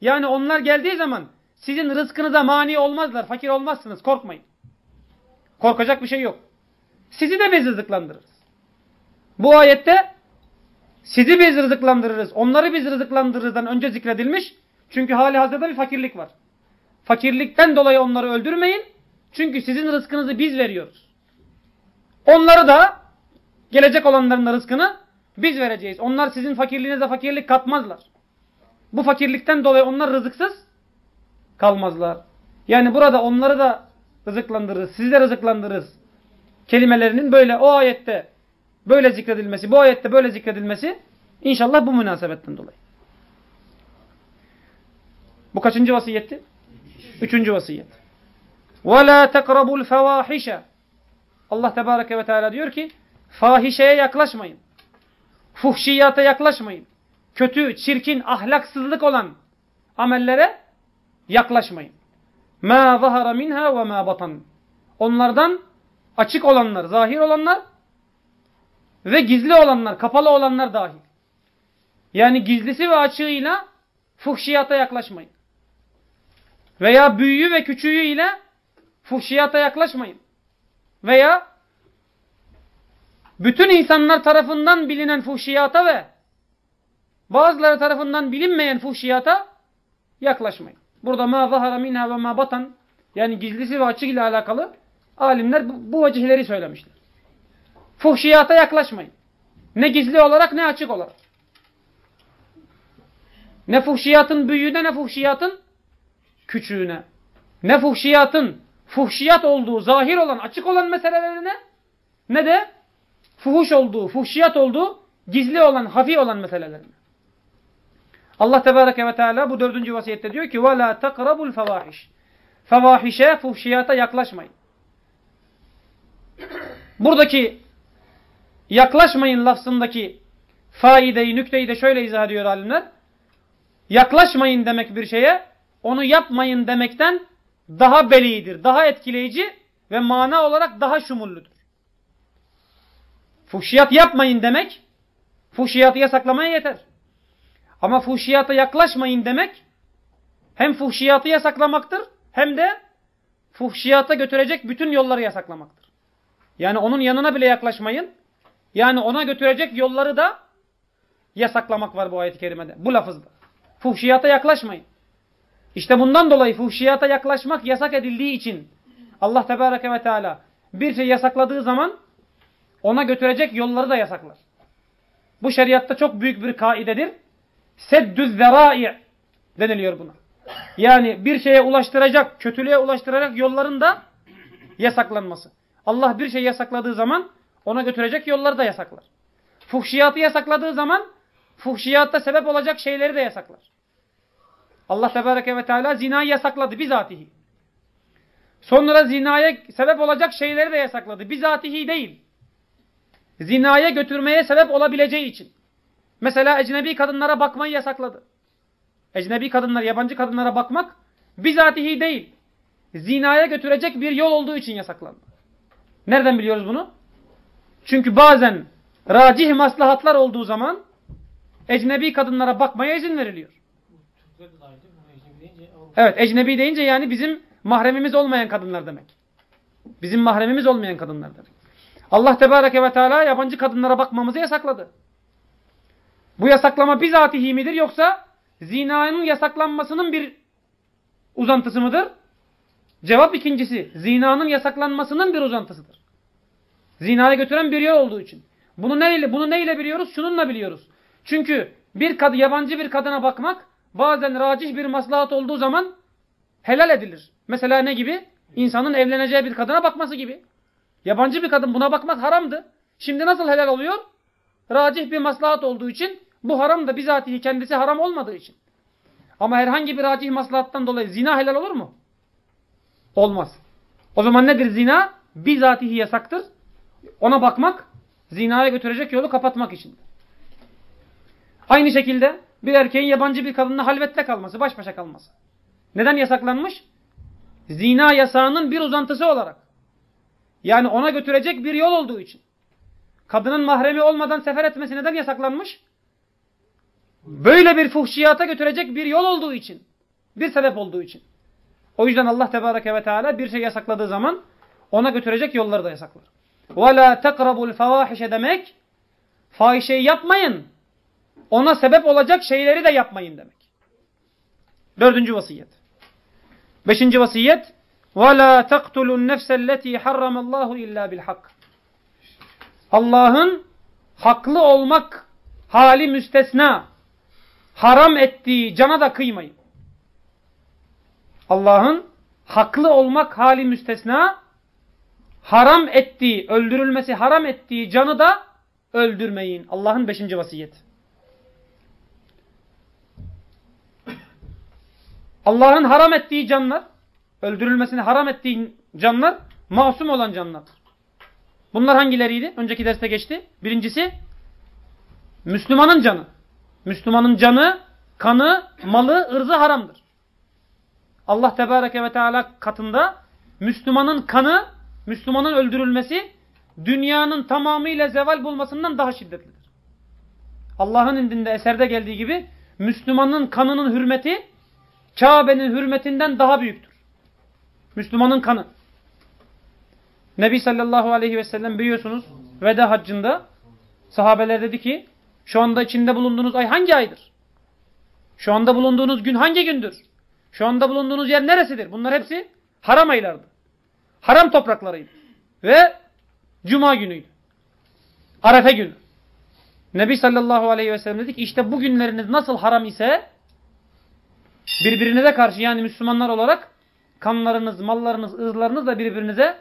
Yani onlar geldiği zaman sizin rızkınıza mani olmazlar. Fakir olmazsınız. Korkmayın. Korkacak bir şey yok. Sizi de biz rızıklandırırız. Bu ayette sizi biz rızıklandırırız. Onları biz rızıklandırırızdan önce zikredilmiş. Çünkü hali hazırda bir fakirlik var. Fakirlikten dolayı onları öldürmeyin. Çünkü sizin rızkınızı biz veriyoruz. Onları da gelecek olanların da rızkını biz vereceğiz. Onlar sizin fakirliğinize fakirlik katmazlar. Bu fakirlikten dolayı onlar rızıksız kalmazlar. Yani burada onları da rızıklandırırız, sizi de rızıklandırırız. Kelimelerinin böyle o ayette böyle zikredilmesi, bu ayette böyle zikredilmesi inşallah bu münasebetten dolayı. Bu kaçıncı vasiyetti? Üçüncü vasiyet. وَلَا تَقْرَبُوا الْفَوَاحِشَ Allah Tebareke ve Teala diyor ki fahişeye yaklaşmayın. Fuhşiyata yaklaşmayın. Kötü, çirkin, ahlaksızlık olan amellere yaklaşmayın. مَا ظَهَرَ مِنْهَا وَمَا batan. Onlardan açık olanlar, zahir olanlar ve gizli olanlar, kapalı olanlar dahil. Yani gizlisi ve açığıyla fuhşiyata yaklaşmayın. Veya büyüğü ve küçüğü ile fuhşiyata yaklaşmayın. Veya bütün insanlar tarafından bilinen fuhşiyata ve bazıları tarafından bilinmeyen fuhşiyata yaklaşmayın. Burada ma zahara minha ve ma batan yani gizlisi ve açık ile alakalı alimler bu, bu vecihleri söylemişler. Fuhşiyata yaklaşmayın. Ne gizli olarak ne açık olarak. Ne fuhşiyatın büyüğüne ne fuhşiyatın küçüğüne. Ne fuhşiyatın fuhşiyat olduğu, zahir olan, açık olan meselelerine ne de fuhuş olduğu, fuhşiyat olduğu, gizli olan, hafi olan meselelerine. Allah Tebareke ve Teala bu dördüncü vasiyette diyor ki وَلَا تَقْرَبُوا الْفَوَاحِشِ Fevahişe, fuhşiyata yaklaşmayın. Buradaki yaklaşmayın lafzındaki faideyi, nükteyi de şöyle izah ediyor alimler. Yaklaşmayın demek bir şeye, onu yapmayın demekten daha belidir, daha etkileyici ve mana olarak daha şumulludur. Fuhşiyat yapmayın demek, fuhşiyatı yasaklamaya yeter. Ama fuhşiyata yaklaşmayın demek, hem fuhşiyatı yasaklamaktır, hem de fuhşiyata götürecek bütün yolları yasaklamaktır. Yani onun yanına bile yaklaşmayın. Yani ona götürecek yolları da yasaklamak var bu ayet-i kerimede. Bu lafızda. Fuhşiyata yaklaşmayın. İşte bundan dolayı fuhşiyata yaklaşmak yasak edildiği için Allah Tebareke ve Teala bir şey yasakladığı zaman ona götürecek yolları da yasaklar. Bu şeriatta çok büyük bir kaidedir. Seddüz zera'i deniliyor buna. Yani bir şeye ulaştıracak, kötülüğe ulaştıracak yolların da yasaklanması. Allah bir şey yasakladığı zaman ona götürecek yolları da yasaklar. Fuhşiyatı yasakladığı zaman fuhşiyatta sebep olacak şeyleri de yasaklar. Allah Tebareke ve Teala zinayı yasakladı bizatihi. Sonra zinaya sebep olacak şeyleri de yasakladı. Bizatihi değil. Zinaya götürmeye sebep olabileceği için. Mesela ecnebi kadınlara bakmayı yasakladı. Ecnebi kadınlar, yabancı kadınlara bakmak bizatihi değil. Zinaya götürecek bir yol olduğu için yasaklandı. Nereden biliyoruz bunu? Çünkü bazen racih maslahatlar olduğu zaman ecnebi kadınlara bakmaya izin veriliyor. Evet ecnebi deyince yani bizim mahremimiz olmayan kadınlar demek. Bizim mahremimiz olmayan kadınlar demek. Allah Tebareke ve Teala yabancı kadınlara bakmamızı yasakladı. Bu yasaklama bizatihi midir yoksa zinanın yasaklanmasının bir uzantısı mıdır? Cevap ikincisi. Zinanın yasaklanmasının bir uzantısıdır. Zinaya götüren bir yol olduğu için. Bunu neyle, bunu neyle biliyoruz? Şununla biliyoruz. Çünkü bir kad yabancı bir kadına bakmak bazen racih bir maslahat olduğu zaman helal edilir. Mesela ne gibi? İnsanın evleneceği bir kadına bakması gibi. Yabancı bir kadın buna bakmak haramdı. Şimdi nasıl helal oluyor? Racih bir maslahat olduğu için bu haram da bizatihi kendisi haram olmadığı için. Ama herhangi bir racih maslahattan dolayı zina helal olur mu? Olmaz. O zaman nedir zina? Bizatihi yasaktır. Ona bakmak zinaya götürecek yolu kapatmak için. Aynı şekilde bir erkeğin yabancı bir kadınla halvette kalması, baş başa kalması. Neden yasaklanmış? Zina yasağının bir uzantısı olarak. Yani ona götürecek bir yol olduğu için. Kadının mahremi olmadan sefer etmesi neden yasaklanmış? Böyle bir fuhşiyata götürecek bir yol olduğu için. Bir sebep olduğu için. O yüzden Allah Tebareke ve Teala bir şey yasakladığı zaman ona götürecek yolları da yasaklar. وَلَا تَقْرَبُوا الْفَوَاحِشَ demek fahişeyi yapmayın. Ona sebep olacak şeyleri de yapmayın demek. Dördüncü vasiyet. Beşinci vasiyet وَلَا تَقْتُلُوا النَّفْسَ الَّتِي حَرَّمَ اللّٰهُ اِلَّا بِالْحَقِّ Allah'ın haklı olmak hali müstesna haram ettiği cana da kıymayın. Allah'ın haklı olmak hali müstesna haram ettiği, öldürülmesi haram ettiği canı da öldürmeyin. Allah'ın beşinci vasiyeti. Allah'ın haram ettiği canlar, öldürülmesini haram ettiği canlar, masum olan canlar. Bunlar hangileriydi? Önceki derste geçti. Birincisi, Müslümanın canı. Müslümanın canı, kanı, malı, ırzı haramdır. Allah Tebareke ve Teala katında Müslümanın kanı, Müslümanın öldürülmesi dünyanın tamamıyla zeval bulmasından daha şiddetlidir. Allah'ın indinde eserde geldiği gibi Müslümanın kanının hürmeti Kabe'nin hürmetinden daha büyüktür. Müslümanın kanı. Nebi sallallahu aleyhi ve sellem biliyorsunuz veda haccında sahabeler dedi ki şu anda içinde bulunduğunuz ay hangi aydır? Şu anda bulunduğunuz gün hangi gündür? Şu anda bulunduğunuz yer neresidir? Bunlar hepsi haram aylardı. Haram topraklarıydı. Ve cuma günüydü. Arefe günü. Nebi sallallahu aleyhi ve sellem dedi ki işte bu günleriniz nasıl haram ise birbirinize karşı yani Müslümanlar olarak kanlarınız, mallarınız, ızlarınız da birbirinize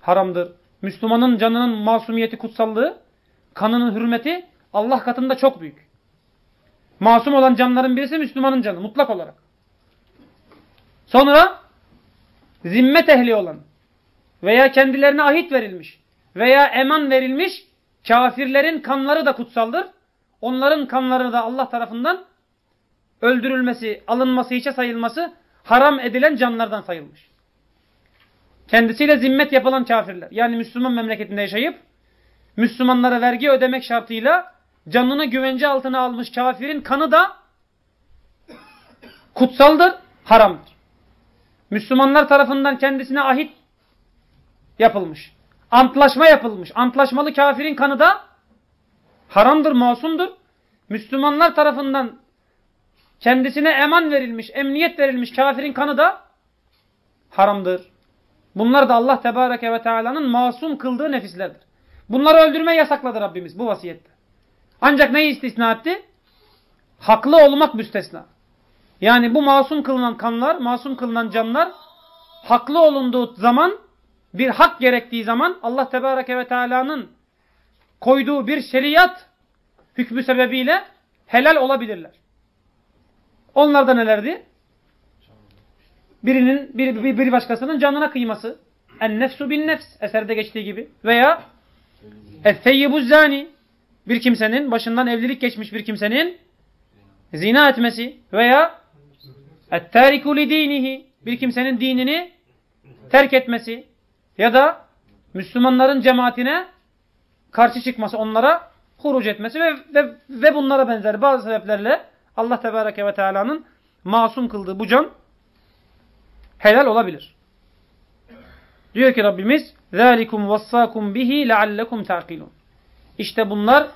haramdır. Müslümanın canının masumiyeti, kutsallığı, kanının hürmeti Allah katında çok büyük. Masum olan canların birisi Müslümanın canı mutlak olarak. Sonra zimmet ehli olan veya kendilerine ahit verilmiş veya eman verilmiş kafirlerin kanları da kutsaldır. Onların kanları da Allah tarafından öldürülmesi, alınması, hiçe sayılması haram edilen canlardan sayılmış. Kendisiyle zimmet yapılan kafirler yani Müslüman memleketinde yaşayıp Müslümanlara vergi ödemek şartıyla canını güvence altına almış kafirin kanı da kutsaldır, haramdır. Müslümanlar tarafından kendisine ahit yapılmış. Antlaşma yapılmış. Antlaşmalı kafirin kanı da haramdır, masumdur. Müslümanlar tarafından kendisine eman verilmiş, emniyet verilmiş kafirin kanı da haramdır. Bunlar da Allah Tebareke ve Teala'nın masum kıldığı nefislerdir. Bunları öldürmeyi yasakladı Rabbimiz bu vasiyette. Ancak neyi istisna etti? Haklı olmak müstesna. Yani bu masum kılınan kanlar, masum kılınan canlar haklı olunduğu zaman, bir hak gerektiği zaman Allah Tebareke ve Teala'nın koyduğu bir şeriat hükmü sebebiyle helal olabilirler. Onlar da nelerdi? Birinin, bir, bir, bir başkasının canına kıyması. En nefsu bin nefs eserde geçtiği gibi. Veya Effeyyibu zani bir kimsenin başından evlilik geçmiş bir kimsenin zina etmesi veya ettariku dinihi bir kimsenin dinini terk etmesi ya da Müslümanların cemaatine karşı çıkması, onlara huruc etmesi ve, ve, ve bunlara benzer bazı sebeplerle Allah Tebareke ve Teala'nın masum kıldığı bu can helal olabilir. Diyor ki Rabbimiz ذَٰلِكُمْ وَصَّاكُمْ بِهِ لَعَلَّكُمْ تَعْقِلُونَ İşte bunlar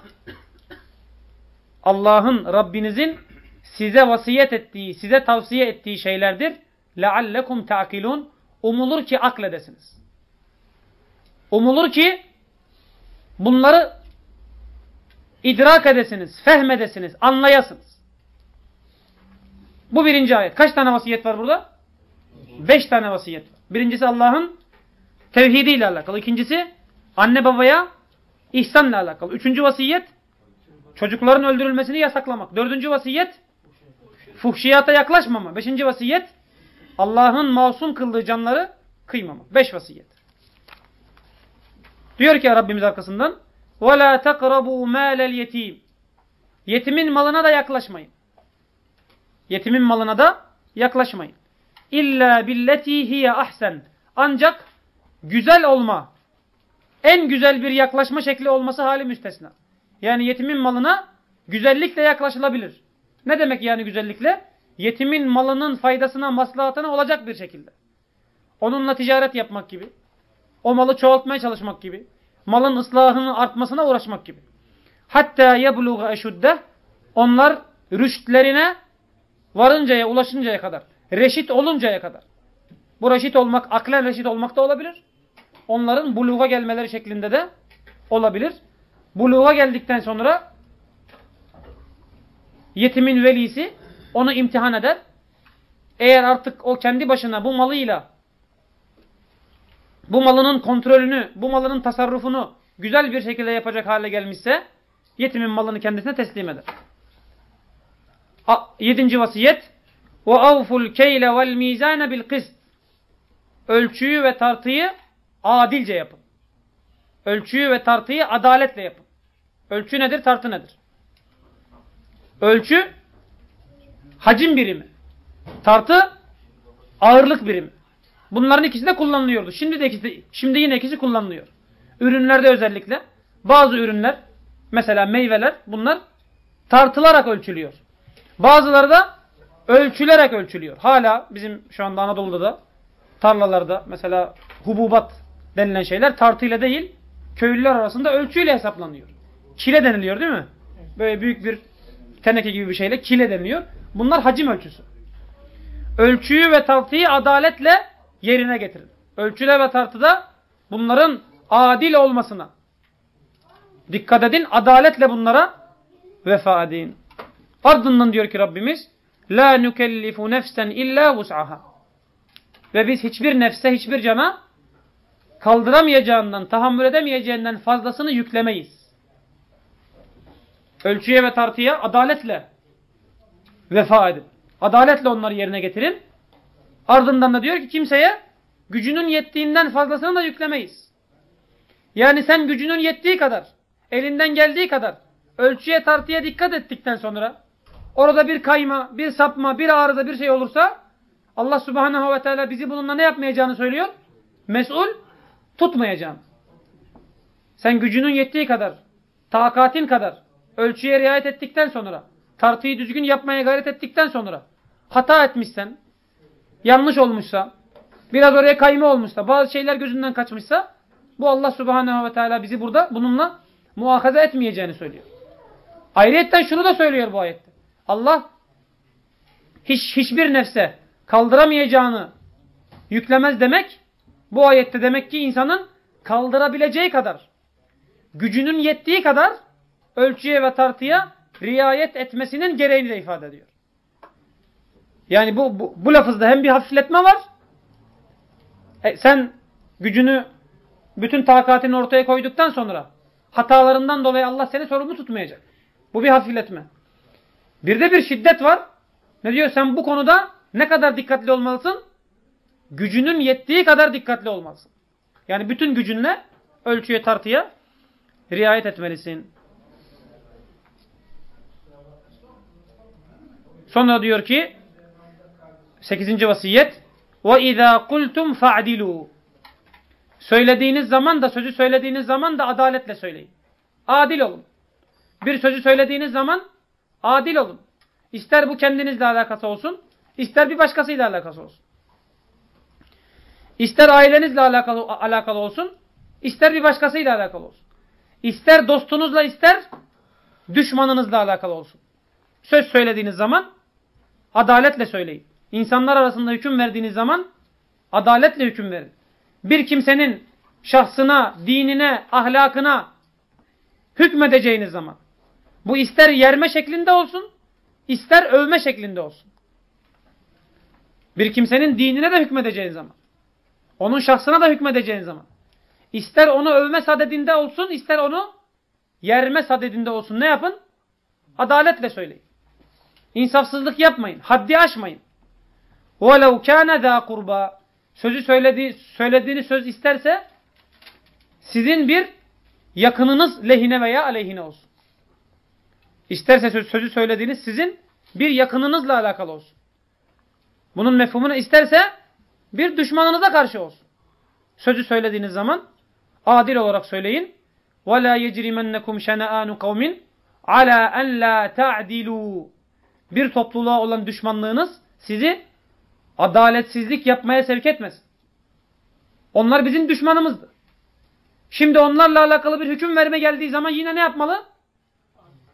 Allah'ın Rabbinizin size vasiyet ettiği, size tavsiye ettiği şeylerdir. لَعَلَّكُمْ تَعْقِلُونَ Umulur ki akledesiniz. Umulur ki bunları idrak edesiniz, fehmedesiniz, anlayasınız. Bu birinci ayet. Kaç tane vasiyet var burada? Beş tane vasiyet var. Birincisi Allah'ın tevhidiyle alakalı. İkincisi anne babaya ihsanla alakalı. Üçüncü vasiyet çocukların öldürülmesini yasaklamak. Dördüncü vasiyet fuhşiyata yaklaşmama. Beşinci vasiyet Allah'ın masum kıldığı canları kıymama. Beş vasiyet. Diyor ki Rabbimiz arkasından وَلَا تَقْرَبُوا مَالَ الْيَت۪يمِ Yetimin malına da yaklaşmayın. Yetimin malına da yaklaşmayın. İlla billeti hiye ahsen. Ancak güzel olma, en güzel bir yaklaşma şekli olması hali müstesna. Yani yetimin malına güzellikle yaklaşılabilir. Ne demek yani güzellikle? Yetimin malının faydasına, maslahatına olacak bir şekilde. Onunla ticaret yapmak gibi. O malı çoğaltmaya çalışmak gibi. Malın ıslahının artmasına uğraşmak gibi. Hatta yebluğa eşudde onlar rüştlerine varıncaya, ulaşıncaya kadar. Reşit oluncaya kadar. Bu reşit olmak, aklen reşit olmak da olabilir. Onların buluğa gelmeleri şeklinde de olabilir. Buluğa geldikten sonra yetimin velisi onu imtihan eder. Eğer artık o kendi başına bu malıyla bu malının kontrolünü, bu malının tasarrufunu güzel bir şekilde yapacak hale gelmişse yetimin malını kendisine teslim eder. A, yedinci vasiyet vel mizane bil kist ölçüyü ve tartıyı adilce yapın. Ölçüyü ve tartıyı adaletle yapın. Ölçü nedir, tartı nedir? Ölçü hacim birimi. Tartı ağırlık birimi. Bunların ikisi de kullanılıyordu. Şimdi de ikisi, şimdi yine ikisi kullanılıyor. Ürünlerde özellikle bazı ürünler mesela meyveler bunlar tartılarak ölçülüyor. Bazıları da ölçülerek ölçülüyor. Hala bizim şu anda Anadolu'da da tarlalarda mesela hububat denilen şeyler tartıyla değil köylüler arasında ölçüyle hesaplanıyor. Kile deniliyor değil mi? Böyle büyük bir teneke gibi bir şeyle kile deniliyor. Bunlar hacim ölçüsü. Ölçüyü ve tartıyı adaletle yerine getirin. Ölçüde ve tartıda bunların adil olmasına dikkat edin. Adaletle bunlara vefa edin. Ardından diyor ki Rabbimiz La nukellifu nefsen illa vus'aha. Ve biz hiçbir nefse, hiçbir cana kaldıramayacağından, tahammül edemeyeceğinden fazlasını yüklemeyiz. Ölçüye ve tartıya adaletle vefa edin. Adaletle onları yerine getirin. Ardından da diyor ki kimseye gücünün yettiğinden fazlasını da yüklemeyiz. Yani sen gücünün yettiği kadar, elinden geldiği kadar ölçüye tartıya dikkat ettikten sonra orada bir kayma, bir sapma, bir arıza bir şey olursa Allah subhanehu ve teala bizi bununla ne yapmayacağını söylüyor? Mesul tutmayacağım. Sen gücünün yettiği kadar, takatin kadar ölçüye riayet ettikten sonra, tartıyı düzgün yapmaya gayret ettikten sonra hata etmişsen, yanlış olmuşsa, biraz oraya kayma olmuşsa, bazı şeyler gözünden kaçmışsa bu Allah subhanehu ve teala bizi burada bununla muhakaza etmeyeceğini söylüyor. Ayrıyetten şunu da söylüyor bu ayette. Allah hiç hiçbir nefse kaldıramayacağını yüklemez demek bu ayette demek ki insanın kaldırabileceği kadar gücünün yettiği kadar ölçüye ve tartıya riayet etmesinin gereğini de ifade ediyor. Yani bu, bu, bu lafızda hem bir hafifletme var e, sen gücünü bütün takatini ortaya koyduktan sonra hatalarından dolayı Allah seni sorumlu tutmayacak. Bu bir hafifletme. Bir de bir şiddet var. Ne diyor? Sen bu konuda ne kadar dikkatli olmalısın? Gücünün yettiği kadar dikkatli olmalısın. Yani bütün gücünle ölçüye tartıya riayet etmelisin. Sonra diyor ki 8. vasiyet وَاِذَا قُلْتُمْ فَعْدِلُوا Söylediğiniz zaman da sözü söylediğiniz zaman da adaletle söyleyin. Adil olun. Bir sözü söylediğiniz zaman adil olun. İster bu kendinizle alakası olsun, ister bir başkasıyla alakası olsun. İster ailenizle alakalı, alakalı olsun, ister bir başkasıyla alakalı olsun. İster dostunuzla ister düşmanınızla alakalı olsun. Söz söylediğiniz zaman adaletle söyleyin. İnsanlar arasında hüküm verdiğiniz zaman adaletle hüküm verin. Bir kimsenin şahsına, dinine, ahlakına hükmedeceğiniz zaman bu ister yerme şeklinde olsun, ister övme şeklinde olsun. Bir kimsenin dinine de hükmedeceğin zaman, onun şahsına da hükmedeceğin zaman, ister onu övme sadedinde olsun, ister onu yerme sadedinde olsun ne yapın? Adaletle söyleyin. İnsafsızlık yapmayın, haddi aşmayın. وَلَوْ كَانَ ذَا kurba Sözü söylediği, söylediğini söz isterse sizin bir yakınınız lehine veya aleyhine olsun. İsterse söz, sözü söylediğiniz sizin bir yakınınızla alakalı olsun. Bunun mefhumunu isterse bir düşmanınıza karşı olsun. Sözü söylediğiniz zaman adil olarak söyleyin. وَلَا يَجْرِمَنَّكُمْ شَنَآنُ قَوْمٍ عَلَى أَنْ لَا تَعْدِلُوا Bir topluluğa olan düşmanlığınız sizi adaletsizlik yapmaya sevk etmesin. Onlar bizim düşmanımızdı. Şimdi onlarla alakalı bir hüküm verme geldiği zaman yine ne yapmalı?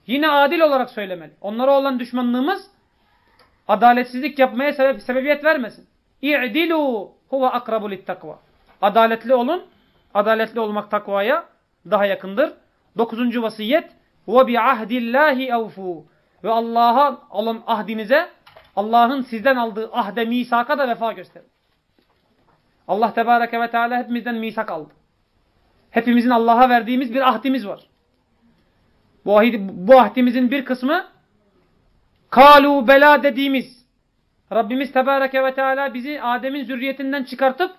Yine adil olarak söylemeli. Onlara olan düşmanlığımız adaletsizlik yapmaya sebep, sebebiyet vermesin. İ'dilu huve akrabu littakva. Adaletli olun. Adaletli olmak takvaya daha yakındır. Dokuzuncu vasiyet ve bi ahdillahi evfu. Ve Allah'a olan ahdinize Allah'ın sizden aldığı ahde misaka da vefa gösterin. Allah Tebareke ve Teala hepimizden misak aldı. Hepimizin Allah'a verdiğimiz bir ahdimiz var. Bu, ahid, bu ahdimizin bir kısmı kalu bela dediğimiz Rabbimiz Tebareke ve Teala bizi Adem'in zürriyetinden çıkartıp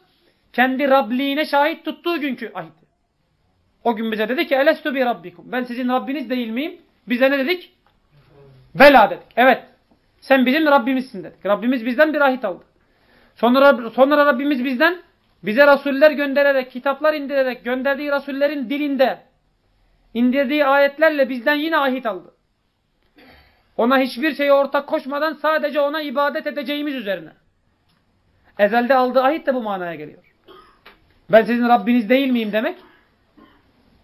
kendi Rabliğine şahit tuttuğu günkü ahit. O gün bize dedi ki elestu bi rabbikum. Ben sizin Rabbiniz değil miyim? Bize ne dedik? Bela dedik. Evet. Sen bizim Rabbimizsin dedik. Rabbimiz bizden bir ahit aldı. Sonra, sonra Rabbimiz bizden bize rasuller göndererek, kitaplar indirerek, gönderdiği rasullerin dilinde indirdiği ayetlerle bizden yine ahit aldı. Ona hiçbir şeye ortak koşmadan sadece ona ibadet edeceğimiz üzerine. Ezelde aldığı ahit de bu manaya geliyor. Ben sizin Rabbiniz değil miyim demek.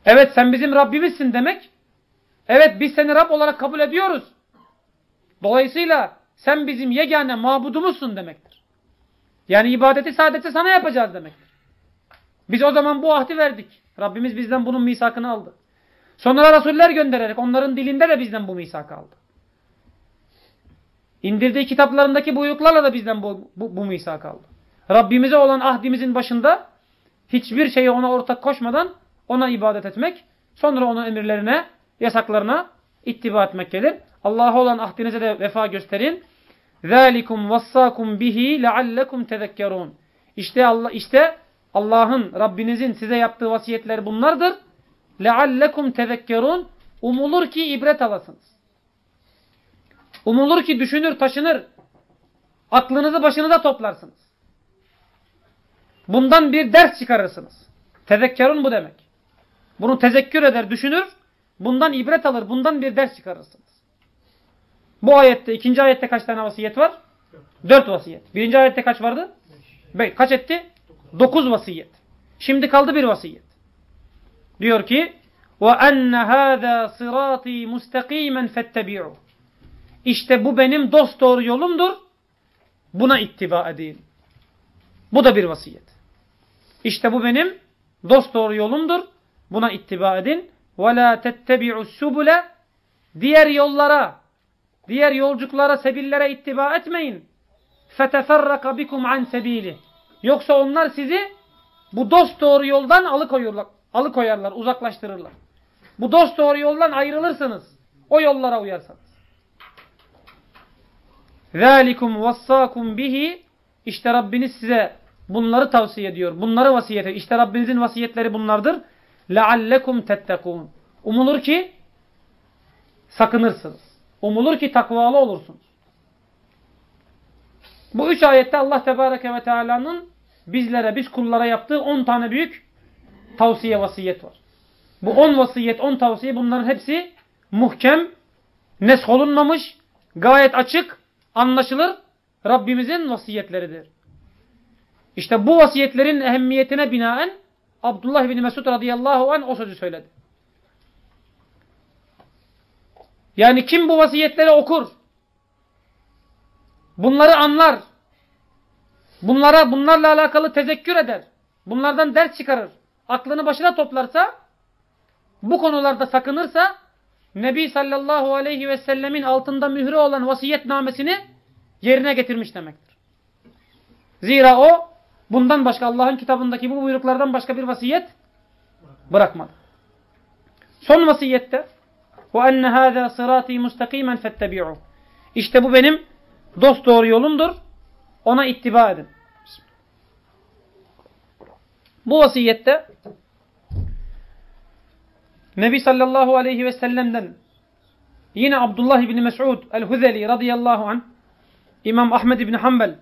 Evet sen bizim Rabbimizsin demek. Evet biz seni Rab olarak kabul ediyoruz. Dolayısıyla sen bizim yegane mabudumuzsun demektir. Yani ibadeti sadece sana yapacağız demektir. Biz o zaman bu ahdi verdik. Rabbimiz bizden bunun misakını aldı. Sonra Resuller göndererek onların dilinde de bizden bu misakı aldı. İndirdiği kitaplarındaki buyruklarla da bizden bu, bu, bu misak aldı. Rabbimize olan ahdimizin başında hiçbir şeye ona ortak koşmadan ona ibadet etmek, sonra onun emirlerine, yasaklarına ittiba etmek gelir. Allah'a olan ahdinize de vefa gösterin. Zalikum vassakum bihi leallekum tezekkerun. İşte Allah işte Allah'ın Rabbinizin size yaptığı vasiyetler bunlardır. Leallekum tezekkerun. Umulur ki ibret alasınız. Umulur ki düşünür, taşınır. Aklınızı başınıza toplarsınız. Bundan bir ders çıkarırsınız. Tezekkerun bu demek. Bunu tezekkür eder, düşünür. Bundan ibret alır, bundan bir ders çıkarırsınız. Bu ayette, ikinci ayette kaç tane vasiyet var? Dört vasiyet. Birinci ayette kaç vardı? Beş. Kaç etti? Dokuz vasiyet. Şimdi kaldı bir vasiyet. Diyor ki وَاَنَّ هَذَا صِرَاطِي مُسْتَقِيمًا فَاتَّبِعُوا İşte bu benim dost doğru yolumdur. Buna ittiba edin. Bu da bir vasiyet. İşte bu benim dost doğru yolumdur. Buna ittiba edin. وَلَا تَتَّبِعُوا السُّبُلَ Diğer yollara, diğer yolcuklara, sebillere ittiba etmeyin. فَتَفَرَّقَ بِكُمْ عَنْ سَب۪يلِ Yoksa onlar sizi bu dost doğru yoldan alıkoyurlar, alıkoyarlar, uzaklaştırırlar. Bu dost doğru yoldan ayrılırsınız. O yollara uyarsanız. ذَٰلِكُمْ وَصَّاكُمْ bihi İşte Rabbiniz size bunları tavsiye ediyor. Bunları vasiyet ediyor. İşte Rabbinizin vasiyetleri bunlardır. لَعَلَّكُمْ تَتَّقُونَ Umulur ki sakınırsınız. Umulur ki takvalı olursunuz. Bu üç ayette Allah Tebareke ve Teala'nın bizlere, biz kullara yaptığı on tane büyük tavsiye vasiyet var. Bu on vasiyet, on tavsiye bunların hepsi muhkem, nesholunmamış, gayet açık, anlaşılır Rabbimizin vasiyetleridir. İşte bu vasiyetlerin ehemmiyetine binaen Abdullah bin Mesud radıyallahu anh o sözü söyledi. Yani kim bu vasiyetleri okur, bunları anlar, bunlara bunlarla alakalı tezekkür eder, bunlardan ders çıkarır, aklını başına toplarsa, bu konularda sakınırsa, Nebi sallallahu aleyhi ve sellemin altında mührü olan vasiyetnamesini yerine getirmiş demektir. Zira o bundan başka Allah'ın kitabındaki bu buyruklardan başka bir vasiyet bırakmadı. Son vasiyette وَاَنَّ هَذَا صِرَاتِي مُسْتَقِيمًا فَاتَّبِعُوا İşte bu benim dost doğru yolumdur. Ona ittiba edin. Bu vasiyette Nebi sallallahu aleyhi ve sellem'den yine Abdullah ibn Mes'ud el-Huzeli radıyallahu anh İmam Ahmed ibn Hanbel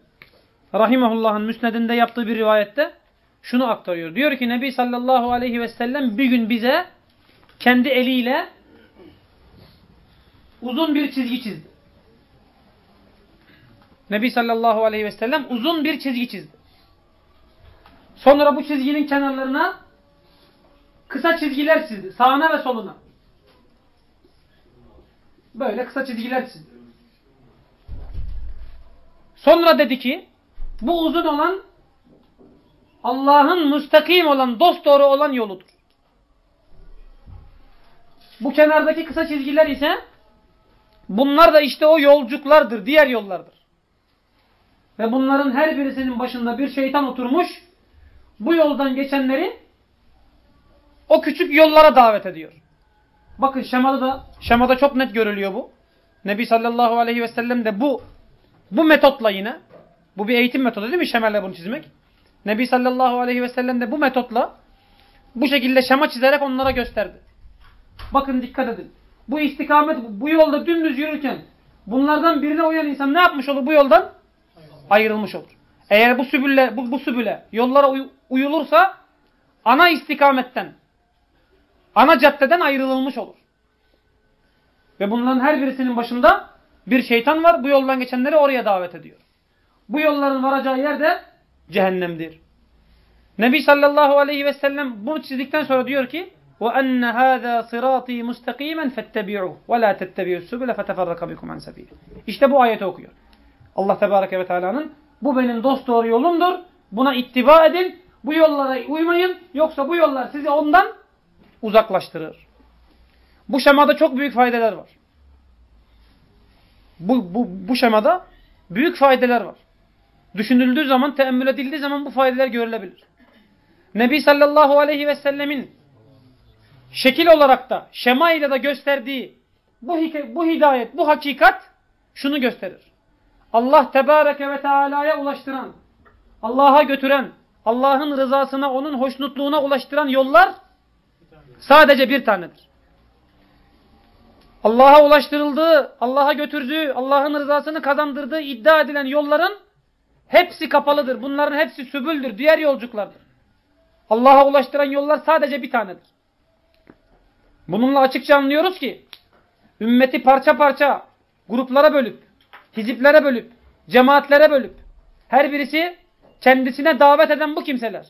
rahimahullah'ın müsnedinde yaptığı bir rivayette şunu aktarıyor. Diyor ki Nebi sallallahu aleyhi ve sellem bir gün bize kendi eliyle uzun bir çizgi çizdi. Nebi sallallahu aleyhi ve sellem uzun bir çizgi çizdi. Sonra bu çizginin kenarlarına kısa çizgiler çizdi. Sağına ve soluna. Böyle kısa çizgiler çizdi. Sonra dedi ki bu uzun olan Allah'ın müstakim olan, dosdoğru olan yoludur. Bu kenardaki kısa çizgiler ise bunlar da işte o yolcuklardır, diğer yollardır. Ve bunların her birisinin başında bir şeytan oturmuş, bu yoldan geçenleri o küçük yollara davet ediyor. Bakın şemada da şemada çok net görülüyor bu. Nebi sallallahu aleyhi ve sellem de bu bu metotla yine bu bir eğitim metodu değil mi şemelle bunu çizmek? Nebi sallallahu aleyhi ve sellem de bu metotla bu şekilde şema çizerek onlara gösterdi. Bakın dikkat edin. Bu istikamet bu yolda dümdüz yürürken bunlardan birine uyan insan ne yapmış olur bu yoldan? Ayrılmış olur. Eğer bu sübülle bu, bu sübüle yollara uy, uyulursa ana istikametten ana caddeden ayrılılmış olur. Ve bunların her birisinin başında bir şeytan var. Bu yoldan geçenleri oraya davet ediyor. Bu yolların varacağı yer de cehennemdir. Nebi sallallahu aleyhi ve sellem bunu çizdikten sonra diyor ki وَاَنَّ هَذَا صِرَاطِي مُسْتَقِيمًا فَاتَّبِعُوا وَلَا تَتَّبِعُوا السُّبُلَ فَتَفَرَّقَ بِكُمْ عَنْ سَبِيلِ İşte bu ayeti okuyor. Allah Tebareke ve Teala'nın bu benim dost doğru yolumdur. Buna ittiba edin. Bu yollara uymayın. Yoksa bu yollar sizi ondan uzaklaştırır. Bu şemada çok büyük faydeler var. Bu, bu, bu şemada büyük faydeler var. Düşünüldüğü zaman, teemmül edildiği zaman bu faydeler görülebilir. Nebi sallallahu aleyhi ve sellemin şekil olarak da, şema ile de gösterdiği bu, bu hidayet, bu hakikat şunu gösterir. Allah tebareke ve teala'ya ulaştıran, Allah'a götüren, Allah'ın rızasına, onun hoşnutluğuna ulaştıran yollar sadece bir tanedir. Allah'a ulaştırıldığı, Allah'a götürdüğü, Allah'ın rızasını kazandırdığı iddia edilen yolların hepsi kapalıdır. Bunların hepsi sübüldür, diğer yolcuklardır. Allah'a ulaştıran yollar sadece bir tanedir. Bununla açıkça anlıyoruz ki ümmeti parça parça gruplara bölüp, hiziplere bölüp, cemaatlere bölüp her birisi kendisine davet eden bu kimseler.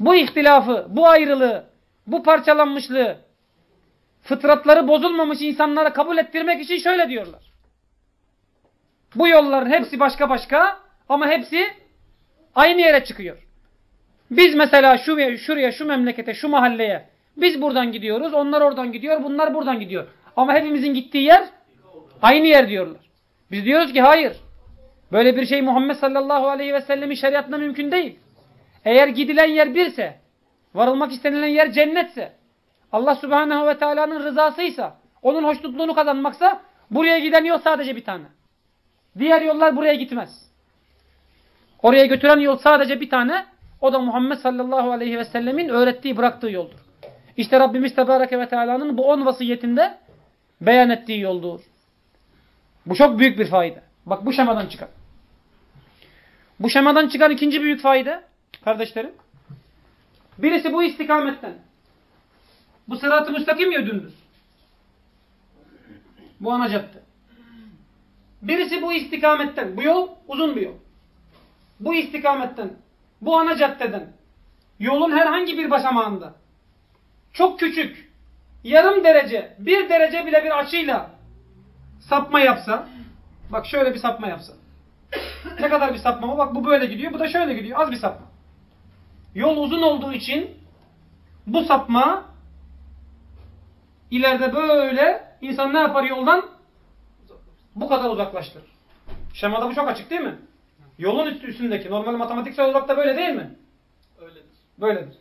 Bu ihtilafı, bu ayrılığı, bu parçalanmışlığı fıtratları bozulmamış insanlara kabul ettirmek için şöyle diyorlar. Bu yolların hepsi başka başka ama hepsi aynı yere çıkıyor. Biz mesela şu şuraya, şu memlekete, şu mahalleye biz buradan gidiyoruz, onlar oradan gidiyor, bunlar buradan gidiyor. Ama hepimizin gittiği yer aynı yer diyorlar. Biz diyoruz ki hayır. Böyle bir şey Muhammed sallallahu aleyhi ve sellemin şeriatında mümkün değil. Eğer gidilen yer birse, varılmak istenilen yer cennetse, Allah subhanehu ve teala'nın rızasıysa, onun hoşnutluğunu kazanmaksa, buraya giden yol sadece bir tane. Diğer yollar buraya gitmez. Oraya götüren yol sadece bir tane, o da Muhammed sallallahu aleyhi ve sellemin öğrettiği, bıraktığı yoldur. İşte Rabbimiz Tebareke ve Teala'nın bu on vasiyetinde beyan ettiği yoldur. Bu çok büyük bir fayda. Bak bu şemadan çıkan. Bu şemadan çıkan ikinci büyük fayda kardeşlerim. Birisi bu istikametten. Bu sırat-ı müstakim ya dümdüz. Bu ana cadde. Birisi bu istikametten. Bu yol uzun bir yol. Bu istikametten. Bu ana caddeden. Yolun herhangi bir basamağında. Çok küçük. Yarım derece, bir derece bile bir açıyla sapma yapsa. Bak şöyle bir sapma yapsa. Ne kadar bir sapma mı? Bak bu böyle gidiyor, bu da şöyle gidiyor. Az bir sapma. Yol uzun olduğu için bu sapma ileride böyle insan ne yapar yoldan? Bu kadar uzaklaştırır. Şemada bu çok açık değil mi? Yolun üstündeki normal matematiksel olarak da böyle değil mi? Öyledir. Böyledir.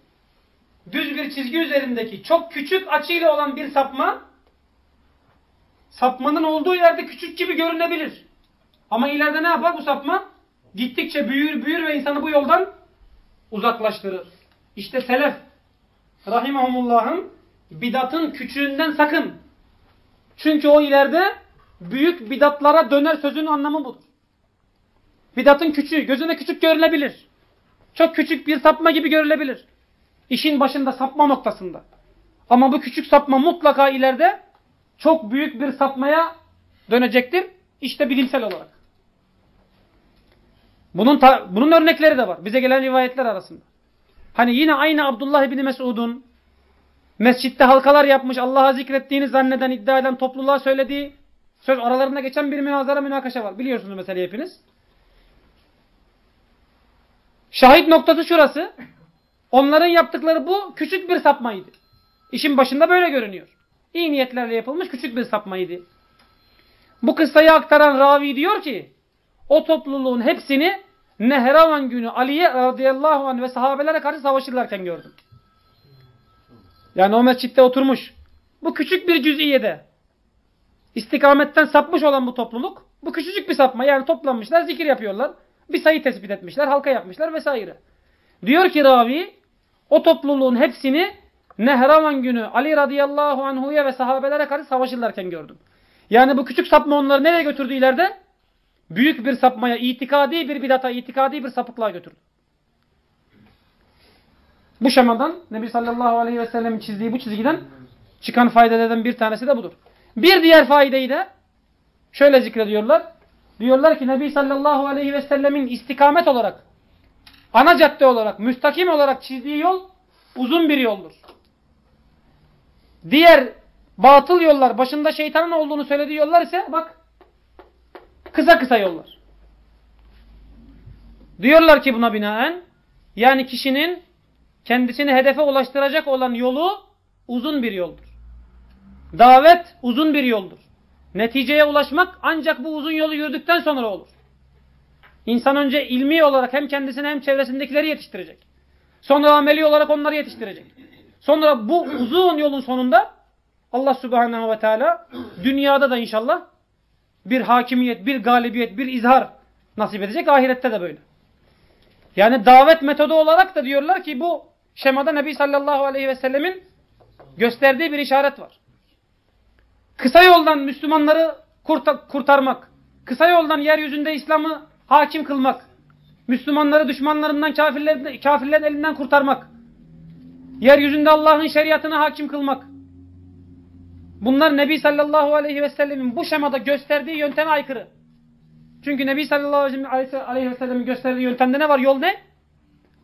Düz bir çizgi üzerindeki çok küçük açıyla olan bir sapma sapmanın olduğu yerde küçük gibi görünebilir. Ama ileride ne yapar bu sapma? Gittikçe büyür büyür ve insanı bu yoldan uzaklaştırır. İşte selef rahimahumullah'ın bidatın küçüğünden sakın. Çünkü o ileride büyük bidatlara döner sözünün anlamı budur. Bidatın küçüğü, gözüne küçük görülebilir. Çok küçük bir sapma gibi görülebilir. İşin başında sapma noktasında. Ama bu küçük sapma mutlaka ileride çok büyük bir sapmaya dönecektir. İşte bilimsel olarak. Bunun bunun örnekleri de var. Bize gelen rivayetler arasında. Hani yine aynı Abdullah ibni Mesud'un mescitte halkalar yapmış, Allah'a zikrettiğini zanneden, iddia eden topluluğa söylediği söz aralarında geçen bir münazara münakaşa var. Biliyorsunuz mesela hepiniz. Şahit noktası şurası. Onların yaptıkları bu küçük bir sapmaydı. İşin başında böyle görünüyor. İyi niyetlerle yapılmış küçük bir sapmaydı. Bu kıssayı aktaran ravi diyor ki o topluluğun hepsini Nehravan günü Ali'ye radıyallahu anh ve sahabelere karşı savaşırlarken gördüm. Yani o mescitte oturmuş. Bu küçük bir cüz'iyede istikametten sapmış olan bu topluluk bu küçücük bir sapma yani toplanmışlar zikir yapıyorlar. Bir sayı tespit etmişler, halka yapmışlar vesaire. Diyor ki ravi o topluluğun hepsini Nehravan günü Ali radıyallahu anhu'ya ve sahabelere karşı savaşırlarken gördüm. Yani bu küçük sapma onları nereye götürdü ileride? Büyük bir sapmaya, itikadi bir bidata, itikadi bir sapıklığa götürdü. Bu şemadan Nebi sallallahu aleyhi ve sellem'in çizdiği bu çizgiden çıkan faydalardan bir tanesi de budur. Bir diğer faydeyi de şöyle zikrediyorlar. Diyorlar ki Nebi sallallahu aleyhi ve sellemin istikamet olarak, ana cadde olarak, müstakim olarak çizdiği yol uzun bir yoldur. Diğer batıl yollar, başında şeytanın olduğunu söylediği yollar ise bak kısa kısa yollar. Diyorlar ki buna binaen yani kişinin kendisini hedefe ulaştıracak olan yolu uzun bir yoldur. Davet uzun bir yoldur. Neticeye ulaşmak ancak bu uzun yolu yürüdükten sonra olur. İnsan önce ilmi olarak hem kendisini hem çevresindekileri yetiştirecek. Sonra ameli olarak onları yetiştirecek. Sonra bu uzun yolun sonunda Allah subhanehu ve teala dünyada da inşallah bir hakimiyet, bir galibiyet, bir izhar nasip edecek. Ahirette de böyle. Yani davet metodu olarak da diyorlar ki bu şemada Nebi sallallahu aleyhi ve sellemin gösterdiği bir işaret var. Kısa yoldan Müslümanları kurtarmak, kısa yoldan yeryüzünde İslam'ı hakim kılmak, Müslümanları düşmanlarından kafirlerin, kafirlerin elinden kurtarmak, yeryüzünde Allah'ın şeriatını hakim kılmak. Bunlar Nebi sallallahu aleyhi ve sellemin bu şemada gösterdiği yönteme aykırı. Çünkü Nebi sallallahu aleyhi ve sellemin gösterdiği yöntemde ne var? Yol ne?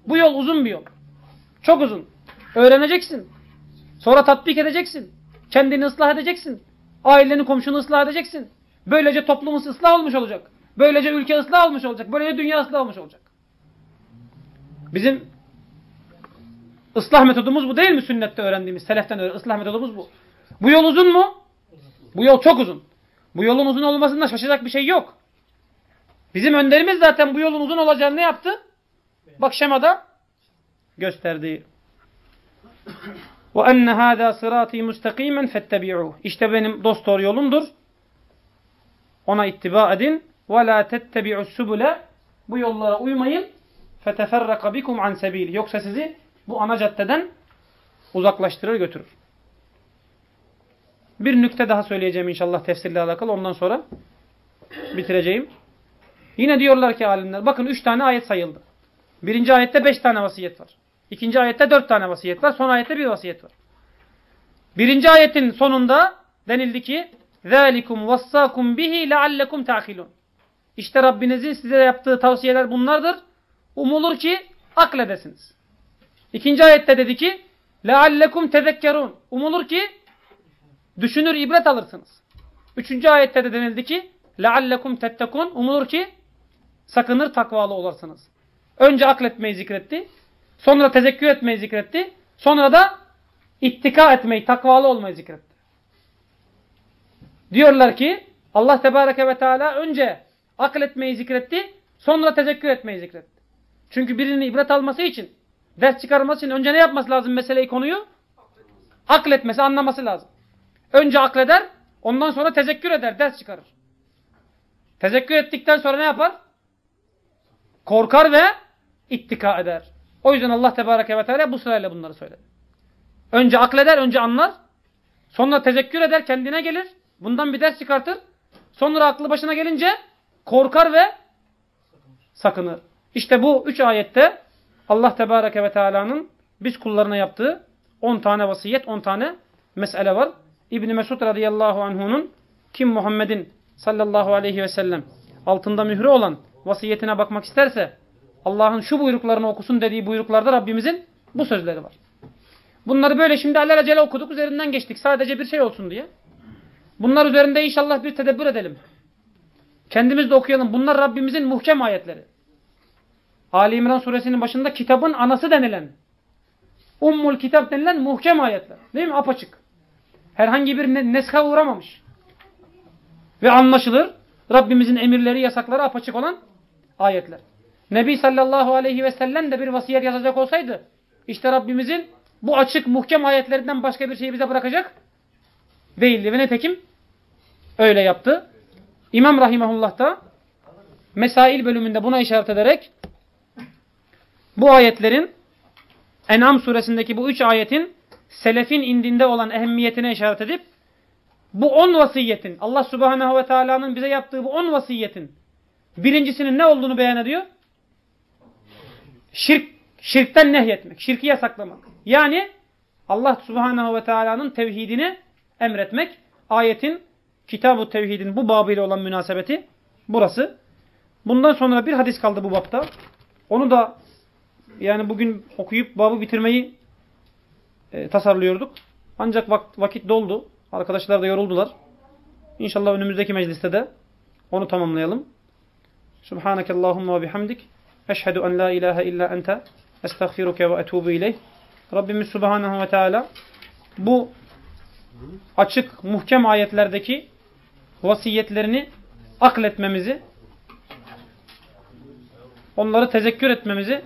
Bu yol uzun bir yol. Çok uzun. Öğreneceksin. Sonra tatbik edeceksin. Kendini ıslah edeceksin. Aileni, komşunu ıslah edeceksin. Böylece toplumumuz ıslah olmuş olacak. Böylece ülke ıslah olmuş olacak. Böylece dünya ıslah olmuş olacak. Bizim ıslah metodumuz bu değil mi sünnette öğrendiğimiz? Seleften öğrendiğimiz ıslah metodumuz bu. Bu yol uzun mu? Bu yol çok uzun. Bu yolun uzun olmasında şaşacak bir şey yok. Bizim önderimiz zaten bu yolun uzun olacağını ne yaptı? Bak şemada gösterdi. وَاَنَّ هَذَا صِرَاطِي مُسْتَقِيمًا فَاتَّبِعُوهُ İşte benim dost doğru yolumdur. Ona ittiba edin. وَلَا تَتَّبِعُوا السُّبُلَ Bu yollara uymayın. فَتَفَرَّقَ بِكُمْ عَنْ سَب۪يلِ Yoksa sizi bu ana caddeden uzaklaştırır götürür. Bir nükte daha söyleyeceğim inşallah tefsirle alakalı. Ondan sonra bitireceğim. Yine diyorlar ki alimler. Bakın üç tane ayet sayıldı. Birinci ayette beş tane vasiyet var. İkinci ayette dört tane vasiyet var. Son ayette bir vasiyet var. Birinci ayetin sonunda denildi ki ذَٰلِكُمْ وَصَّاكُمْ بِهِ لَعَلَّكُمْ تَعْخِلُونَ İşte Rabbinizin size yaptığı tavsiyeler bunlardır. Umulur ki akledesiniz. İkinci ayette dedi ki لَعَلَّكُمْ تَذَكَّرُونَ Umulur ki düşünür ibret alırsınız. Üçüncü ayette de denildi ki لَعَلَّكُمْ تَتَّكُونَ Umulur ki sakınır takvalı olarsınız. Önce akletmeyi zikretti. Sonra tezekkür etmeyi zikretti. Sonra da ittika etmeyi, takvalı olmayı zikretti. Diyorlar ki Allah Tebareke ve Teala önce akletmeyi zikretti. Sonra tezekkür etmeyi zikretti. Çünkü birinin ibret alması için, ders çıkarması için önce ne yapması lazım meseleyi, konuyu? Akletmesi, anlaması lazım. Önce akleder, ondan sonra tezekkür eder, ders çıkarır. Tezekkür ettikten sonra ne yapar? Korkar ve ittika eder. O yüzden Allah Tebareke ve Teala bu sırayla bunları söyledi. Önce akleder, önce anlar. Sonra tezekkür eder, kendine gelir. Bundan bir ders çıkartır. Sonra aklı başına gelince korkar ve sakınır. İşte bu üç ayette Allah Tebareke ve Teala'nın biz kullarına yaptığı 10 tane vasiyet, 10 tane mesele var. İbni Mesud radıyallahu anh'unun kim Muhammed'in sallallahu aleyhi ve sellem altında mührü olan vasiyetine bakmak isterse Allah'ın şu buyruklarını okusun dediği buyruklarda Rabbimizin bu sözleri var. Bunları böyle şimdi alelacele okuduk üzerinden geçtik sadece bir şey olsun diye. Bunlar üzerinde inşallah bir tedebbür edelim. Kendimiz de okuyalım. Bunlar Rabbimizin muhkem ayetleri. Ali İmran suresinin başında kitabın anası denilen, Ummul kitap denilen muhkem ayetler. Değil mi? Apaçık. Herhangi bir neska uğramamış. Ve anlaşılır. Rabbimizin emirleri, yasakları apaçık olan ayetler. Nebi sallallahu aleyhi ve sellem de bir vasiyet yazacak olsaydı, işte Rabbimizin bu açık, muhkem ayetlerinden başka bir şeyi bize bırakacak değildi. Ve netekim öyle yaptı. İmam Rahimahullah da Mesail bölümünde buna işaret ederek bu ayetlerin En'am suresindeki bu üç ayetin selefin indinde olan ehemmiyetine işaret edip bu on vasiyetin Allah subhanehu ve teala'nın bize yaptığı bu on vasiyetin birincisinin ne olduğunu beyan ediyor? Şirk, şirkten nehyetmek, şirki yasaklamak. Yani Allah subhanehu ve teala'nın tevhidini emretmek. Ayetin, kitab-ı tevhidin bu babıyla olan münasebeti burası. Bundan sonra bir hadis kaldı bu bapta. Onu da yani bugün okuyup babı bitirmeyi e, tasarlıyorduk. Ancak vak vakit doldu. Arkadaşlar da yoruldular. İnşallah önümüzdeki mecliste de onu tamamlayalım. Subhaneke Allahumma ve bihamdik. Eşhedü en la ilahe illa ente. Estağfiruke ve etubu ileyh. Rabbimiz Subhanahu ve Teala bu açık, muhkem ayetlerdeki vasiyetlerini akletmemizi, onları tezekkür etmemizi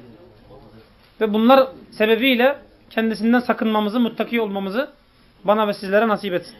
ve bunlar sebebiyle kendisinden sakınmamızı, muttaki olmamızı bana ve sizlere nasip etsin.